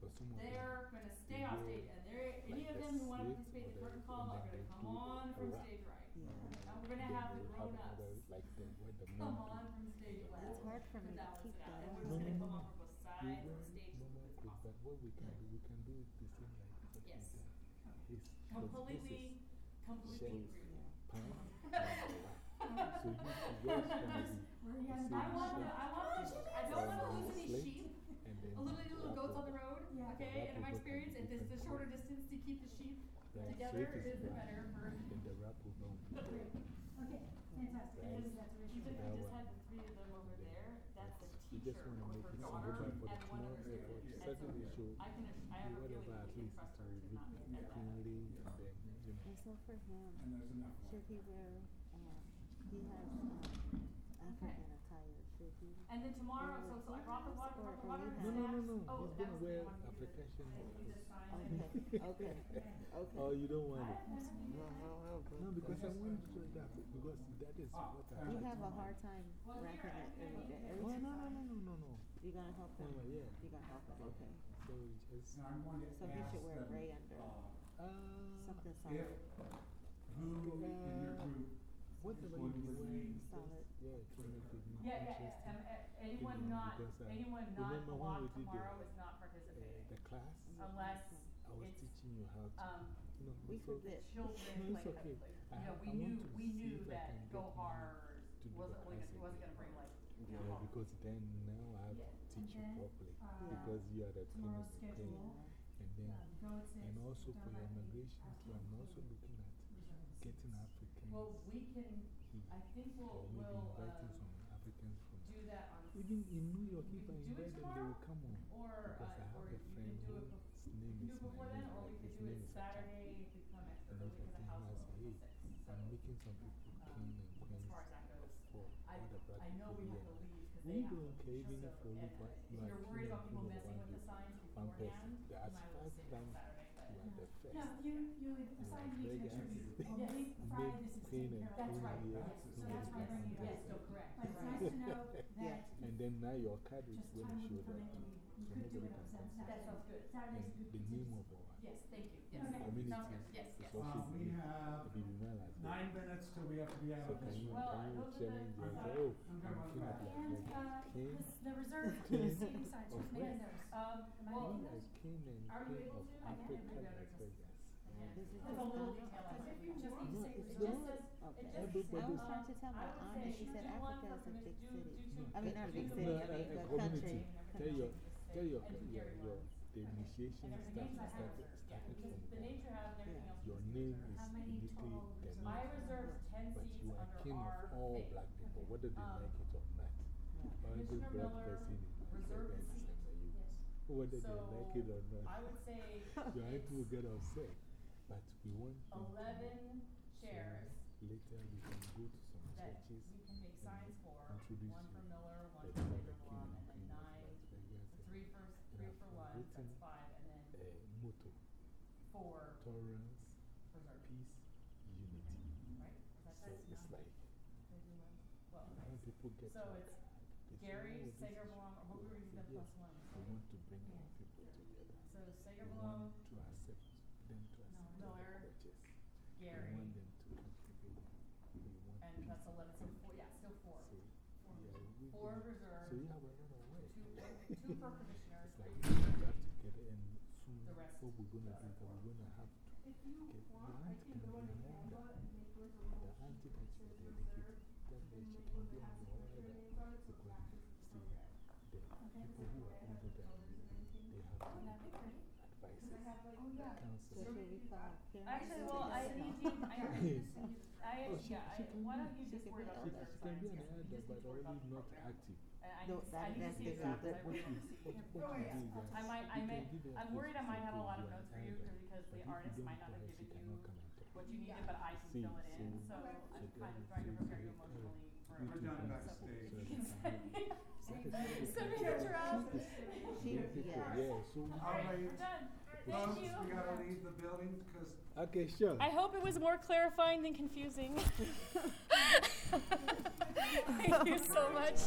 But they're gonna stay off stage, and they're, any of them who wanna participate in the curtain call are gonna come on from stage right. And we're gonna have the grown-ups Like the, the. come on from stage left. It's hard for me to keep that. And we're just gonna come on from both sides of the stage as quick as possible. But what we can do, we can do it the same like. Yes. did. Completely, completely Shades. agree. So you, yours can be. I want the, I want the, I don't wanna lose any sheep, boats on the road, yeah. okay, in my experience, if it's the shorter distance to keep the sheep together, is it better for. okay, okay, fantastic. And you just, I just had the three of them over there. That's a teacher or her daughter and one of her students. And so I can, I have a feeling can trust her to not that. I saw for him, he has. Um, and then tomorrow, so, so I brought the water, brought the water and No, no, no, no. Oh, He's that gonna wear a protection Okay, okay, okay. Oh, you don't want it? No, no, no, but- No, because I want to do that because that is ah, what I You have a hard time wrapping it every day. Every Oh, no, no, no, no, no, no. You gotta help them? Anyway, yeah. You gotta help them, okay. So just. Now, So he should wear a gray under, uh, uh something solid. if, who in your group what the way you saying solid. Yeah, yeah, yeah, yeah. Um, anyone you know, not, anyone not blocked tomorrow the, is not participating. Uh, the class? Unless I was teaching you how to. Um, you know, we said that. Children, no, it's like, okay. like, you know, we knew, we knew that Go Hard wasn't, going to bring like yeah, uh because then now I have yeah. to teach you properly uh, because you are the clinic. And then, and also for your migration, I'm also looking at getting Africans. Well, we can, I think we'll, we'll uh, do that on Even in New York, if I invite them, they will come on. Or, because I uh, have a friend who his name is before then, or we could do it Saturday if we come at early because the house will be six. So I'm making some people um, clean and clean. As far as that goes, I, I know we have to leave because they have to okay, even if You're worried about people messing with the signs beforehand, you might want to say Saturday. Yeah, you, you would assign to contributor. And then now your card is going to show that. you could do it on Saturday. That sounds good. The name of our Yes, thank you, yes. Yes, yes. Uh, we have nine minutes till we have to be out of this room. Well, I hope that uh, the- oh, I'm going the reserve seating signs. Um, well, Are you able to? I can't remember. It just it just I was trying to tell my aunt, that she said Africa is a big city. I mean, not a big city, I mean, the country. Tell your, tell your, your, your, the initiation started, from Your name is uniquely ten but seats you are under king our of all black people, whether they Um, like it or not. Every Commissioner black Miller person in seat. they like it or So, I would say Your aunt will get upset. But we want 11 chairs. So later we can go to some churches. We can make signs for one for Miller, one for Later Blum, and then nine. Three for, three for one, that's five. And then uh, motto. four. Tolerance, preserve. peace, unity. Right? So it's like. Well, nice. people get so it's Gary Sagerblom, we're going to drink we're going to have to. Can. The you that can be on the see, the people who are they have. Actually, well, I need you. I, I, yeah, she I, you just worried about her. She can be but already not active. I need, to see your different. draft, 'cause I wanna see. What- what. I might, I may, I'm worried I might have a lot of notes for you, because the artist might not have given you what you needed, but I can fill it in, so I'm kind of trying to prepare you emotionally. We're done so backstage. you can send me- Send me your. Alright, thank you. we gotta leave the building, cause Okay, sure. I hope it was more clarifying than confusing. Thank you so much.